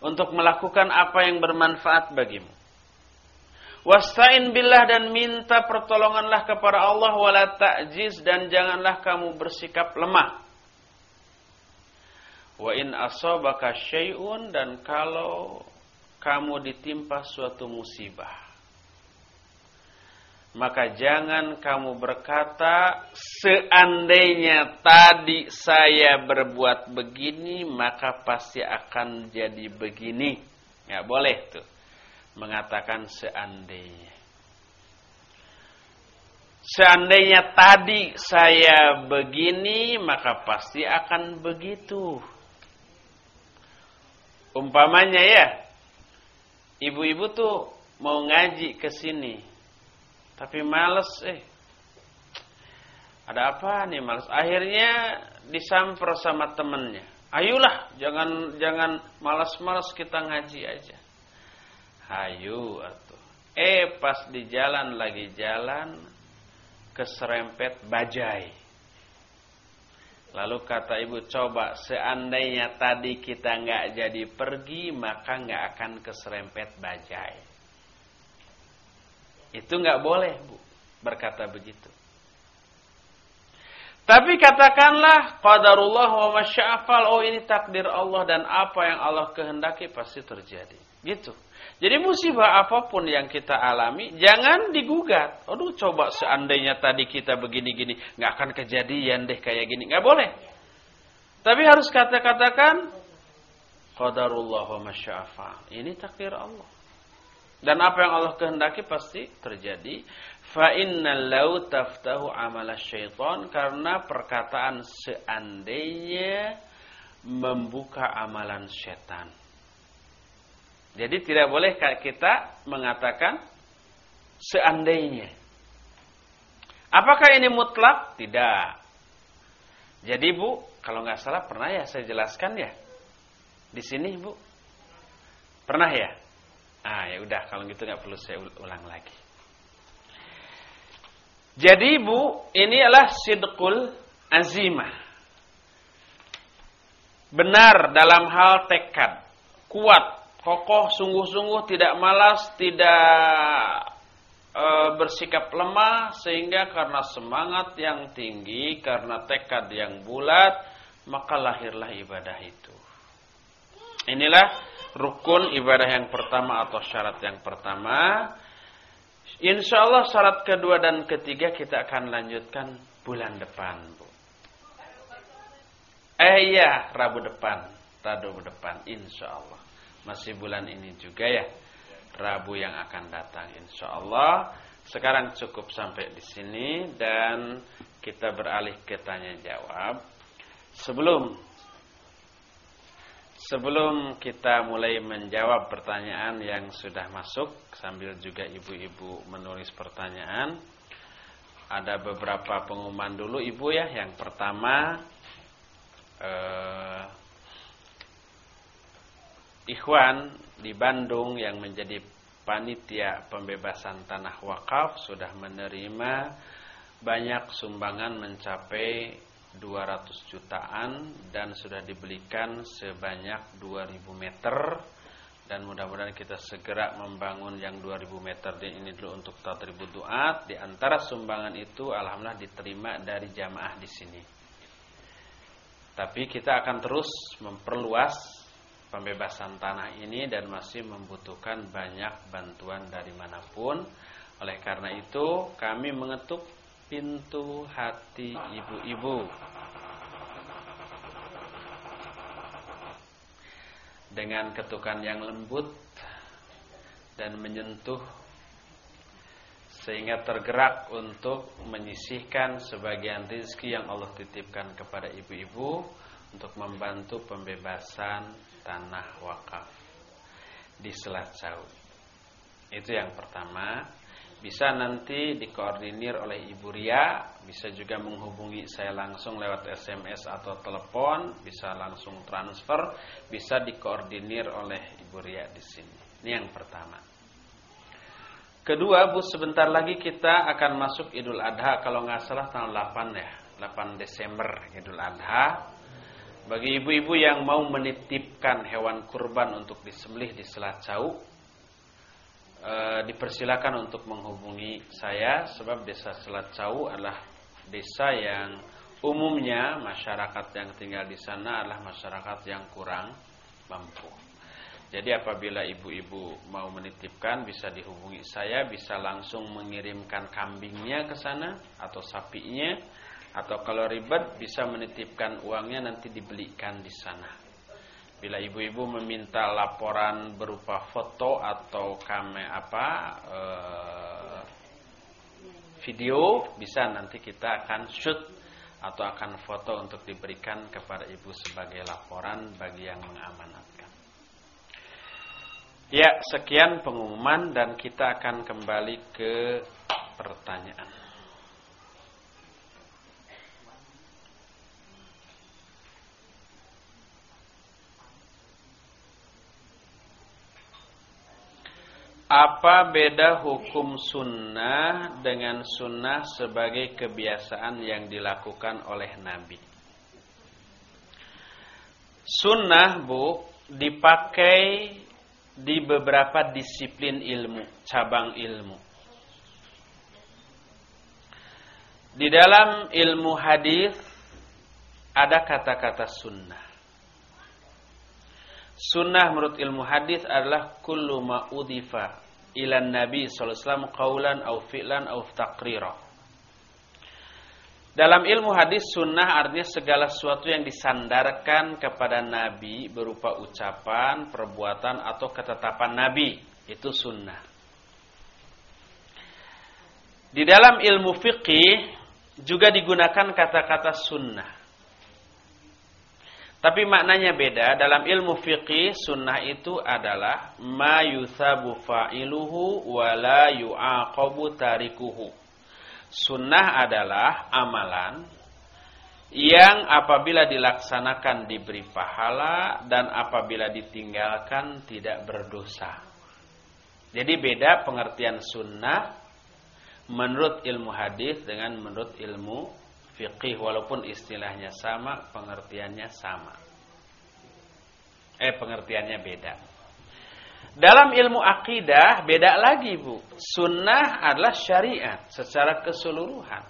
Untuk melakukan apa yang bermanfaat bagimu. Wasta'in billah dan minta pertolonganlah kepada Allah wala ta'jiz dan janganlah kamu bersikap lemah. Wa in asabaka syai'un dan kalau kamu ditimpa suatu musibah maka jangan kamu berkata seandainya tadi saya berbuat begini maka pasti akan jadi begini. Ya boleh tuh mengatakan seandainya. Seandainya tadi saya begini, maka pasti akan begitu. Umpamanya ya, ibu-ibu tuh mau ngaji ke sini, tapi males eh. Ada apa nih males? Akhirnya disamper sama temennya. Ayolah, jangan jangan malas-malas kita ngaji aja. Hayu atuh. Eh pas di jalan lagi jalan keserempet bajai. Lalu kata ibu coba seandainya tadi kita nggak jadi pergi maka nggak akan keserempet bajai. Itu nggak boleh bu berkata begitu. Tapi katakanlah qadarullah wa masya'afal oh ini takdir Allah dan apa yang Allah kehendaki pasti terjadi. Gitu. Jadi musibah apa pun yang kita alami, jangan digugat. Aduh, coba seandainya tadi kita begini-gini, nggak akan kejadian deh kayak gini. Nggak boleh. Tapi harus kata-katakan, Qadarullah wa masya'afa. Ini takdir Allah. Dan apa yang Allah kehendaki pasti terjadi. Fa lau taftahu amala syaitan. Karena perkataan seandainya membuka amalan setan. Jadi tidak boleh kita mengatakan seandainya. Apakah ini mutlak? Tidak. Jadi Bu, kalau nggak salah pernah ya saya jelaskan ya. Di sini Bu. Pernah ya? Ah ya udah kalau gitu nggak perlu saya ulang lagi. Jadi Bu, ini adalah sidqul azimah. Benar dalam hal tekad, kuat kokoh, sungguh-sungguh, tidak malas, tidak e, bersikap lemah, sehingga karena semangat yang tinggi, karena tekad yang bulat, maka lahirlah ibadah itu. Inilah rukun ibadah yang pertama atau syarat yang pertama. Insya Allah syarat kedua dan ketiga kita akan lanjutkan bulan depan, Bu. Eh iya, Rabu depan, Rabu depan, insya Allah. Masih bulan ini juga ya. Rabu yang akan datang insya Allah. Sekarang cukup sampai di sini dan kita beralih ke tanya jawab. Sebelum sebelum kita mulai menjawab pertanyaan yang sudah masuk sambil juga ibu-ibu menulis pertanyaan, ada beberapa pengumuman dulu ibu ya. Yang pertama eh, Ikhwan di Bandung yang menjadi panitia pembebasan tanah wakaf sudah menerima banyak sumbangan mencapai 200 jutaan dan sudah dibelikan sebanyak 2000 meter. Dan mudah-mudahan kita segera membangun yang 2000 meter ini dulu untuk tatribu duat. Di antara sumbangan itu alhamdulillah diterima dari jamaah di sini. Tapi kita akan terus memperluas pembebasan tanah ini dan masih membutuhkan banyak bantuan dari mana pun. Oleh karena itu, kami mengetuk pintu hati ibu-ibu. Dengan ketukan yang lembut dan menyentuh sehingga tergerak untuk menyisihkan sebagian rizki yang Allah titipkan kepada ibu-ibu untuk membantu pembebasan tanah wakaf di Selat Saud. Itu yang pertama. Bisa nanti dikoordinir oleh Ibu Ria, bisa juga menghubungi saya langsung lewat SMS atau telepon, bisa langsung transfer, bisa dikoordinir oleh Ibu Ria di sini. Ini yang pertama. Kedua, Bu, sebentar lagi kita akan masuk Idul Adha kalau nggak salah tanggal 8 ya, 8 Desember Idul Adha. Bagi ibu-ibu yang mau menitipkan hewan kurban untuk disembelih di Selat Cau, e, dipersilakan untuk menghubungi saya sebab desa Selat Cau adalah desa yang umumnya masyarakat yang tinggal di sana adalah masyarakat yang kurang mampu. Jadi apabila ibu-ibu mau menitipkan bisa dihubungi saya, bisa langsung mengirimkan kambingnya ke sana atau sapinya atau kalau ribet bisa menitipkan uangnya nanti dibelikan di sana. Bila ibu-ibu meminta laporan berupa foto atau kame apa e, video bisa nanti kita akan shoot atau akan foto untuk diberikan kepada ibu sebagai laporan bagi yang mengamanatkan. Ya, sekian pengumuman dan kita akan kembali ke pertanyaan. Apa beda hukum sunnah dengan sunnah sebagai kebiasaan yang dilakukan oleh Nabi? Sunnah, Bu, dipakai di beberapa disiplin ilmu, cabang ilmu. Di dalam ilmu hadis ada kata-kata sunnah. Sunnah menurut ilmu hadis adalah kullu ma udifa ilan nabi sallallahu alaihi wasallam qaulan au fi'lan au taqrira. Dalam ilmu hadis sunnah artinya segala sesuatu yang disandarkan kepada nabi berupa ucapan, perbuatan atau ketetapan nabi, itu sunnah. Di dalam ilmu fikih juga digunakan kata-kata sunnah. Tapi maknanya beda. Dalam ilmu fiqih, sunnah itu adalah ma yuthabu fa'iluhu wa la yu'aqabu tarikuhu. Sunnah adalah amalan yang apabila dilaksanakan diberi pahala dan apabila ditinggalkan tidak berdosa. Jadi beda pengertian sunnah menurut ilmu hadis dengan menurut ilmu fikih walaupun istilahnya sama, pengertiannya sama. Eh pengertiannya beda. Dalam ilmu akidah beda lagi bu. Sunnah adalah syariat secara keseluruhan.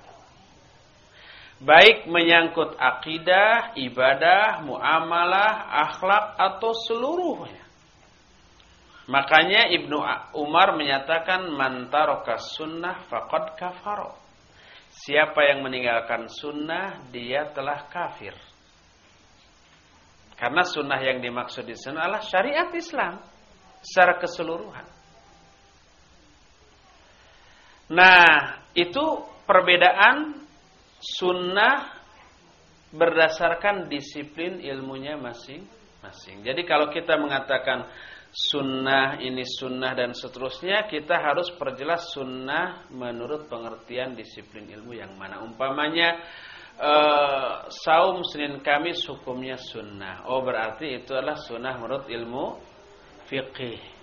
Baik menyangkut akidah, ibadah, muamalah, akhlak atau seluruhnya. Makanya Ibnu Umar menyatakan mantaroka sunnah faqad kafaro. Siapa yang meninggalkan sunnah, dia telah kafir. Karena sunnah yang dimaksud di sana adalah syariat Islam secara keseluruhan. Nah, itu perbedaan sunnah berdasarkan disiplin ilmunya masing-masing. Jadi kalau kita mengatakan sunnah ini sunnah dan seterusnya kita harus perjelas sunnah menurut pengertian disiplin ilmu yang mana. Umpamanya uh, saum Senin Kamis hukumnya sunnah. Oh berarti itu adalah sunnah menurut ilmu fikih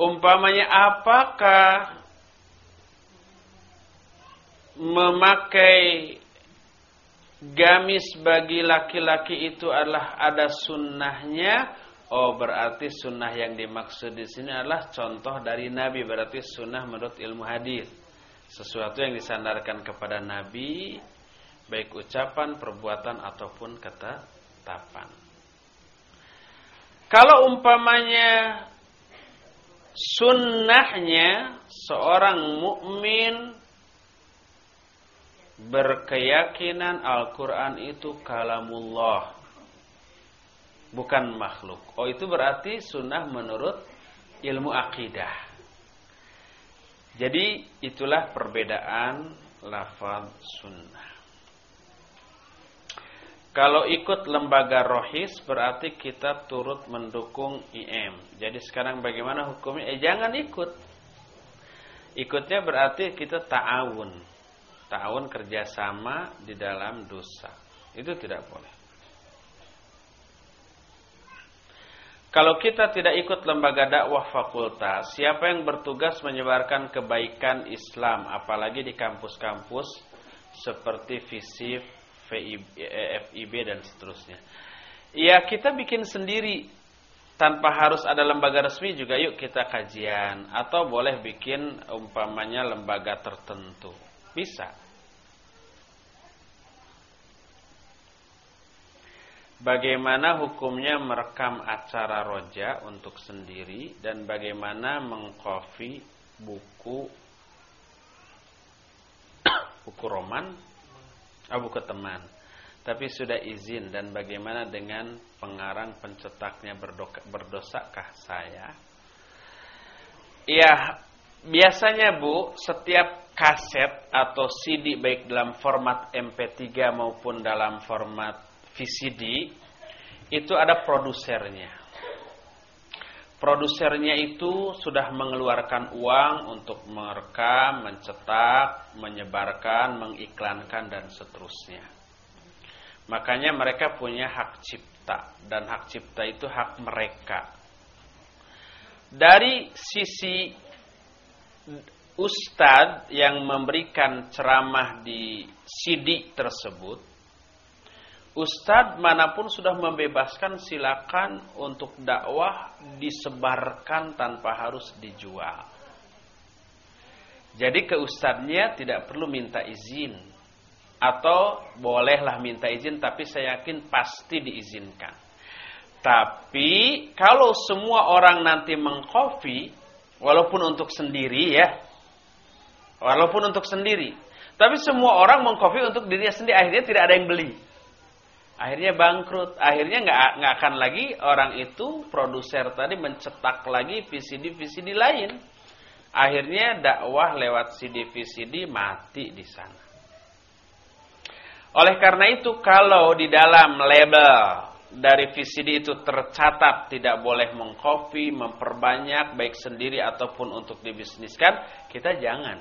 umpamanya apakah memakai gamis bagi laki-laki itu adalah ada sunnahnya Oh berarti sunnah yang dimaksud di sini adalah contoh dari Nabi. Berarti sunnah menurut ilmu hadis. Sesuatu yang disandarkan kepada Nabi baik ucapan, perbuatan ataupun kata tapan. Kalau umpamanya sunnahnya seorang mukmin berkeyakinan Al-Quran itu kalamullah bukan makhluk. Oh itu berarti sunnah menurut ilmu akidah. Jadi itulah perbedaan lafaz sunnah. Kalau ikut lembaga rohis berarti kita turut mendukung IM. Jadi sekarang bagaimana hukumnya? Eh jangan ikut. Ikutnya berarti kita ta'awun. Ta'awun kerjasama di dalam dosa. Itu tidak boleh. Kalau kita tidak ikut lembaga dakwah fakultas, siapa yang bertugas menyebarkan kebaikan Islam, apalagi di kampus-kampus seperti FISIF, FIB dan seterusnya. Ya kita bikin sendiri tanpa harus ada lembaga resmi juga yuk kita kajian atau boleh bikin umpamanya lembaga tertentu. Bisa. Bagaimana hukumnya merekam acara roja untuk sendiri dan bagaimana mengkopi buku buku roman, oh, buku teman. Tapi sudah izin dan bagaimana dengan pengarang pencetaknya berdosakah saya? Ya, biasanya Bu, setiap kaset atau CD baik dalam format MP3 maupun dalam format VCD itu ada produsernya. Produsernya itu sudah mengeluarkan uang untuk merekam, mencetak, menyebarkan, mengiklankan dan seterusnya. Makanya mereka punya hak cipta dan hak cipta itu hak mereka. Dari sisi ustadz yang memberikan ceramah di CD tersebut Ustadz mana pun sudah membebaskan silakan untuk dakwah disebarkan tanpa harus dijual. Jadi ke ustadznya tidak perlu minta izin atau bolehlah minta izin tapi saya yakin pasti diizinkan. Tapi kalau semua orang nanti mengkopi, walaupun untuk sendiri ya, walaupun untuk sendiri, tapi semua orang mengkopi untuk dirinya sendiri, akhirnya tidak ada yang beli. Akhirnya bangkrut, akhirnya nggak nggak akan lagi orang itu produser tadi mencetak lagi VCD VCD lain. Akhirnya dakwah lewat CD VCD mati di sana. Oleh karena itu kalau di dalam label dari VCD itu tercatat tidak boleh mengcopy, memperbanyak baik sendiri ataupun untuk dibisniskan, kita jangan.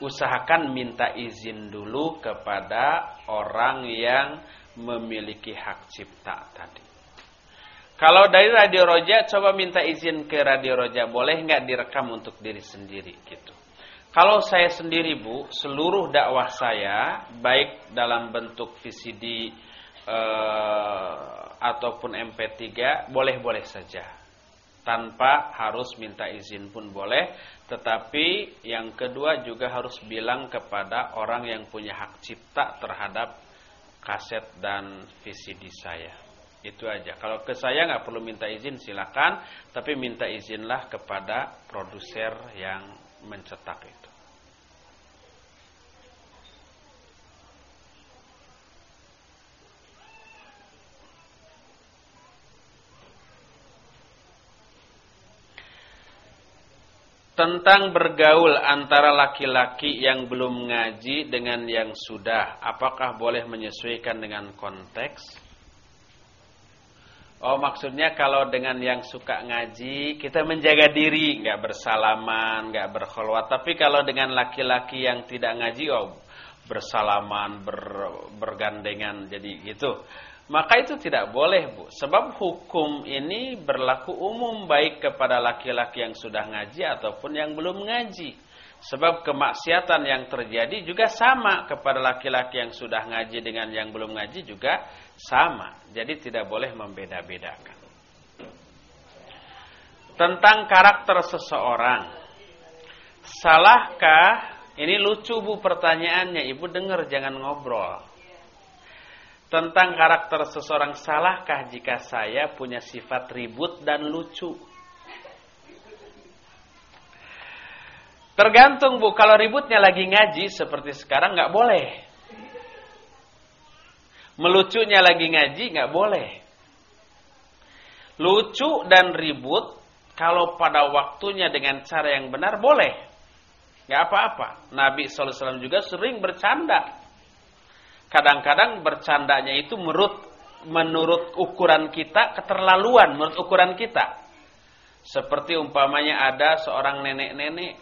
Usahakan minta izin dulu kepada orang yang memiliki hak cipta tadi. Kalau dari Radio Roja, coba minta izin ke Radio Roja, boleh nggak direkam untuk diri sendiri gitu. Kalau saya sendiri Bu, seluruh dakwah saya, baik dalam bentuk VCD eh, ataupun MP3, boleh-boleh saja. Tanpa harus minta izin pun boleh. Tetapi yang kedua juga harus bilang kepada orang yang punya hak cipta terhadap kaset dan VCD saya. Itu aja. Kalau ke saya nggak perlu minta izin silakan, tapi minta izinlah kepada produser yang mencetak itu. Tentang bergaul antara laki-laki yang belum ngaji dengan yang sudah, apakah boleh menyesuaikan dengan konteks? Oh maksudnya kalau dengan yang suka ngaji kita menjaga diri, nggak bersalaman, nggak berkhulwat. Tapi kalau dengan laki-laki yang tidak ngaji, oh bersalaman, ber, bergandengan, jadi gitu. Maka itu tidak boleh bu. Sebab hukum ini berlaku umum Baik kepada laki-laki yang sudah ngaji Ataupun yang belum ngaji. Sebab kemaksiatan yang terjadi juga sama Kepada laki-laki yang sudah ngaji Dengan yang belum ngaji juga sama. Jadi tidak boleh membeda-bedakan. Tentang karakter seseorang. Salahkah? Ini lucu bu pertanyaannya. Ibu dengar jangan ngobrol tentang karakter seseorang salahkah jika saya punya sifat ribut dan lucu? Tergantung bu, kalau ributnya lagi ngaji seperti sekarang nggak boleh. Melucunya lagi ngaji nggak boleh. Lucu dan ribut kalau pada waktunya dengan cara yang benar boleh. Nggak apa-apa. Nabi SAW juga sering bercanda kadang-kadang bercandanya itu menurut menurut ukuran kita keterlaluan menurut ukuran kita. Seperti umpamanya ada seorang nenek-nenek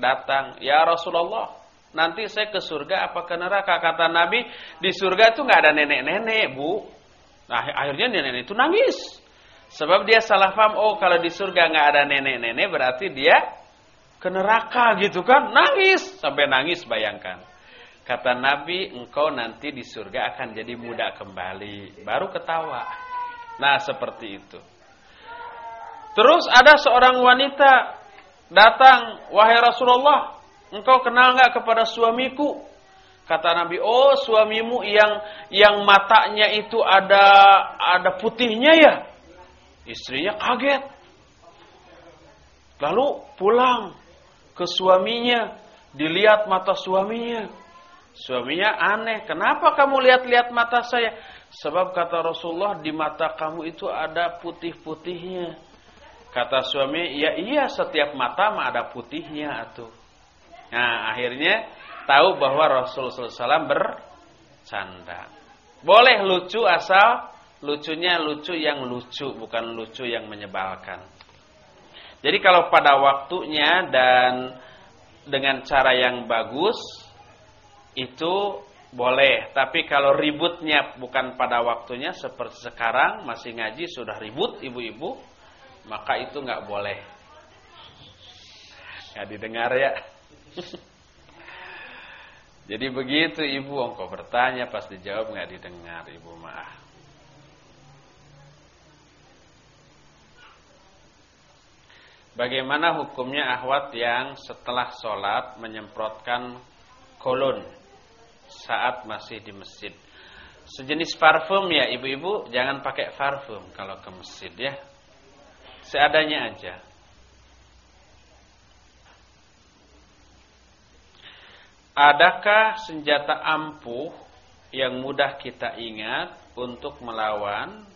datang, "Ya Rasulullah, nanti saya ke surga apa ke neraka?" Kata Nabi, "Di surga itu nggak ada nenek-nenek, Bu." Nah, akhirnya nenek itu nangis. Sebab dia salah paham, oh kalau di surga nggak ada nenek-nenek berarti dia ke neraka gitu kan. Nangis, sampai nangis bayangkan. Kata Nabi, engkau nanti di surga akan jadi muda kembali. Baru ketawa. Nah, seperti itu. Terus ada seorang wanita datang, wahai Rasulullah, engkau kenal nggak kepada suamiku? Kata Nabi, oh suamimu yang yang matanya itu ada ada putihnya ya. Istrinya kaget. Lalu pulang ke suaminya, dilihat mata suaminya. Suaminya aneh, kenapa kamu lihat-lihat mata saya? Sebab kata Rasulullah di mata kamu itu ada putih-putihnya. Kata suami, ya iya setiap mata mah ada putihnya atuh. Nah akhirnya tahu bahwa Rasulullah SAW bercanda. Boleh lucu asal lucunya lucu yang lucu, bukan lucu yang menyebalkan. Jadi kalau pada waktunya dan dengan cara yang bagus, itu boleh. Tapi kalau ributnya bukan pada waktunya seperti sekarang masih ngaji sudah ribut ibu-ibu, maka itu nggak boleh. Nggak didengar ya. Jadi begitu ibu, engkau bertanya pas dijawab nggak didengar ibu maaf. Bagaimana hukumnya ahwat yang setelah sholat menyemprotkan kolon saat masih di masjid. Sejenis parfum ya ibu-ibu jangan pakai parfum kalau ke masjid ya. Seadanya aja. Adakah senjata ampuh yang mudah kita ingat untuk melawan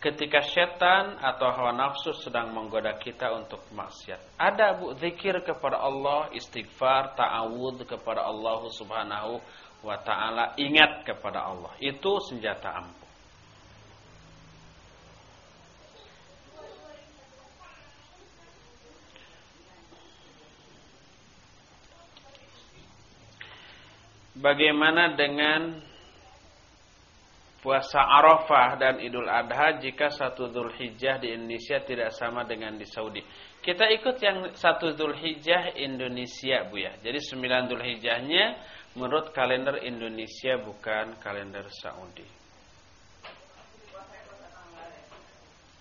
ketika setan atau hawa nafsu sedang menggoda kita untuk maksiat? Ada bu zikir kepada Allah, istighfar, ta'awud kepada Allah Subhanahu wa taala, ingat kepada Allah. Itu senjata ampuh. Bagaimana dengan puasa Arafah dan Idul Adha jika satu Hijjah di Indonesia tidak sama dengan di Saudi? Kita ikut yang satu Hijjah Indonesia, Bu ya. Jadi sembilan Hijjahnya menurut kalender Indonesia bukan kalender Saudi.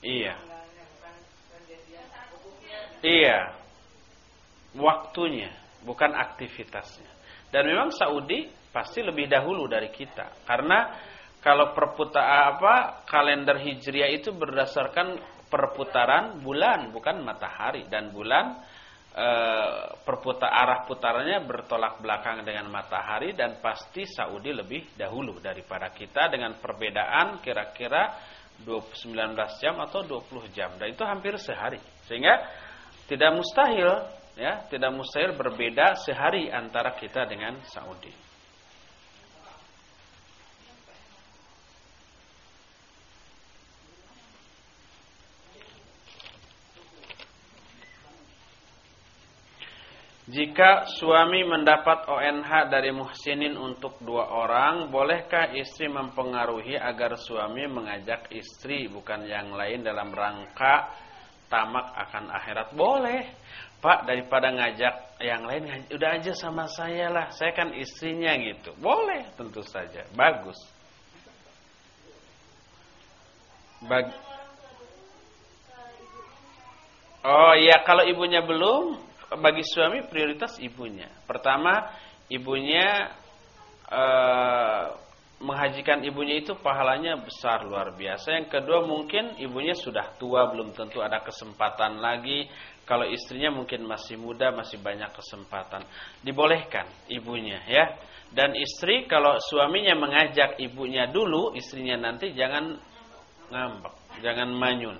Iya. Iya. Waktunya, bukan aktivitasnya. Dan memang Saudi pasti lebih dahulu dari kita. Karena kalau perputa apa kalender Hijriah itu berdasarkan perputaran bulan, bukan matahari dan bulan e, perputar arah putarannya bertolak belakang dengan matahari dan pasti Saudi lebih dahulu daripada kita dengan perbedaan kira-kira 19 jam atau 20 jam dan itu hampir sehari. Sehingga tidak mustahil ya tidak mustahil berbeda sehari antara kita dengan Saudi. Jika suami mendapat ONH dari muhsinin untuk dua orang, bolehkah istri mempengaruhi agar suami mengajak istri bukan yang lain dalam rangka tamak akan akhirat? Boleh. Pak daripada ngajak yang lain udah aja sama saya lah. Saya kan istrinya gitu. Boleh tentu saja. Bagus. Bag oh iya. Kalau ibunya belum bagi suami prioritas ibunya pertama ibunya eh, menghajikan ibunya itu pahalanya besar luar biasa yang kedua mungkin ibunya sudah tua belum tentu ada kesempatan lagi kalau istrinya mungkin masih muda, masih banyak kesempatan. Dibolehkan ibunya ya. Dan istri kalau suaminya mengajak ibunya dulu, istrinya nanti jangan ngambek, jangan manyun.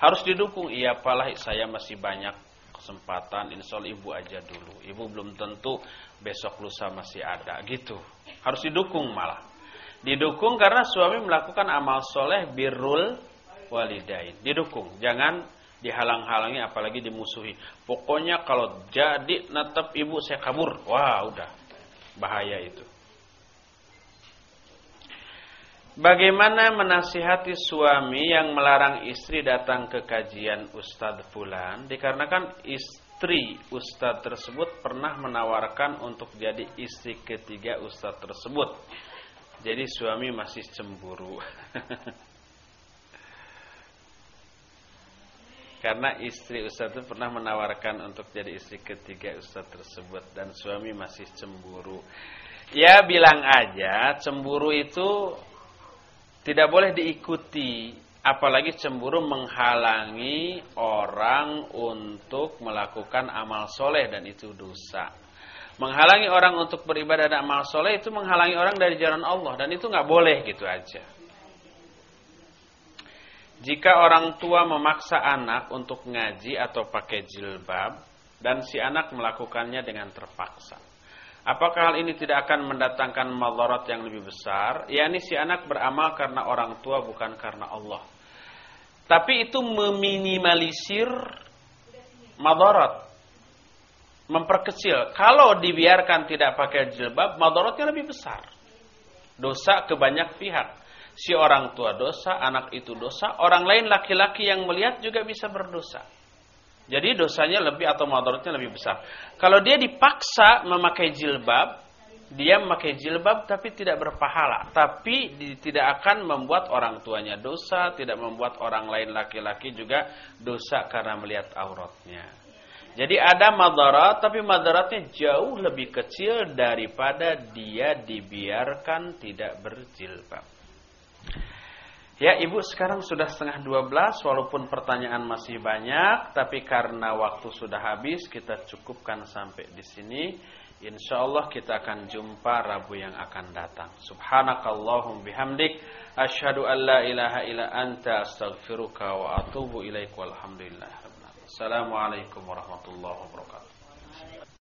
Harus didukung, iya apalah saya masih banyak kesempatan, Allah ibu aja dulu. Ibu belum tentu besok lusa masih ada, gitu. Harus didukung malah. Didukung karena suami melakukan amal soleh birrul walidain. Didukung, jangan dihalang-halangi apalagi dimusuhi. Pokoknya kalau jadi natap ibu saya kabur. Wah, udah. Bahaya itu. Bagaimana menasihati suami yang melarang istri datang ke kajian Ustadz Fulan? Dikarenakan istri Ustadz tersebut pernah menawarkan untuk jadi istri ketiga Ustadz tersebut. Jadi suami masih cemburu. Karena istri Ustaz itu pernah menawarkan untuk jadi istri ketiga Ustaz tersebut dan suami masih cemburu. Ya bilang aja cemburu itu tidak boleh diikuti apalagi cemburu menghalangi orang untuk melakukan amal soleh dan itu dosa. Menghalangi orang untuk beribadah dan amal soleh itu menghalangi orang dari jalan Allah dan itu nggak boleh gitu aja. Jika orang tua memaksa anak untuk ngaji atau pakai jilbab dan si anak melakukannya dengan terpaksa. Apakah hal ini tidak akan mendatangkan madarat yang lebih besar? yakni si anak beramal karena orang tua bukan karena Allah. Tapi itu meminimalisir madarat. Memperkecil. Kalau dibiarkan tidak pakai jilbab, madaratnya lebih besar. Dosa ke banyak pihak si orang tua dosa, anak itu dosa, orang lain laki-laki yang melihat juga bisa berdosa. Jadi dosanya lebih atau madaratnya lebih besar. Kalau dia dipaksa memakai jilbab, dia memakai jilbab tapi tidak berpahala, tapi tidak akan membuat orang tuanya dosa, tidak membuat orang lain laki-laki juga dosa karena melihat auratnya. Jadi ada madarat tapi madaratnya jauh lebih kecil daripada dia dibiarkan tidak berjilbab. Ya ibu sekarang sudah setengah dua belas walaupun pertanyaan masih banyak tapi karena waktu sudah habis kita cukupkan sampai di sini. Insya Allah kita akan jumpa Rabu yang akan datang. Subhanakallahum bihamdik. Ashadu an la ilaha illa anta astaghfiruka wa atubu ilaik walhamdulillah. Assalamualaikum warahmatullahi wabarakatuh.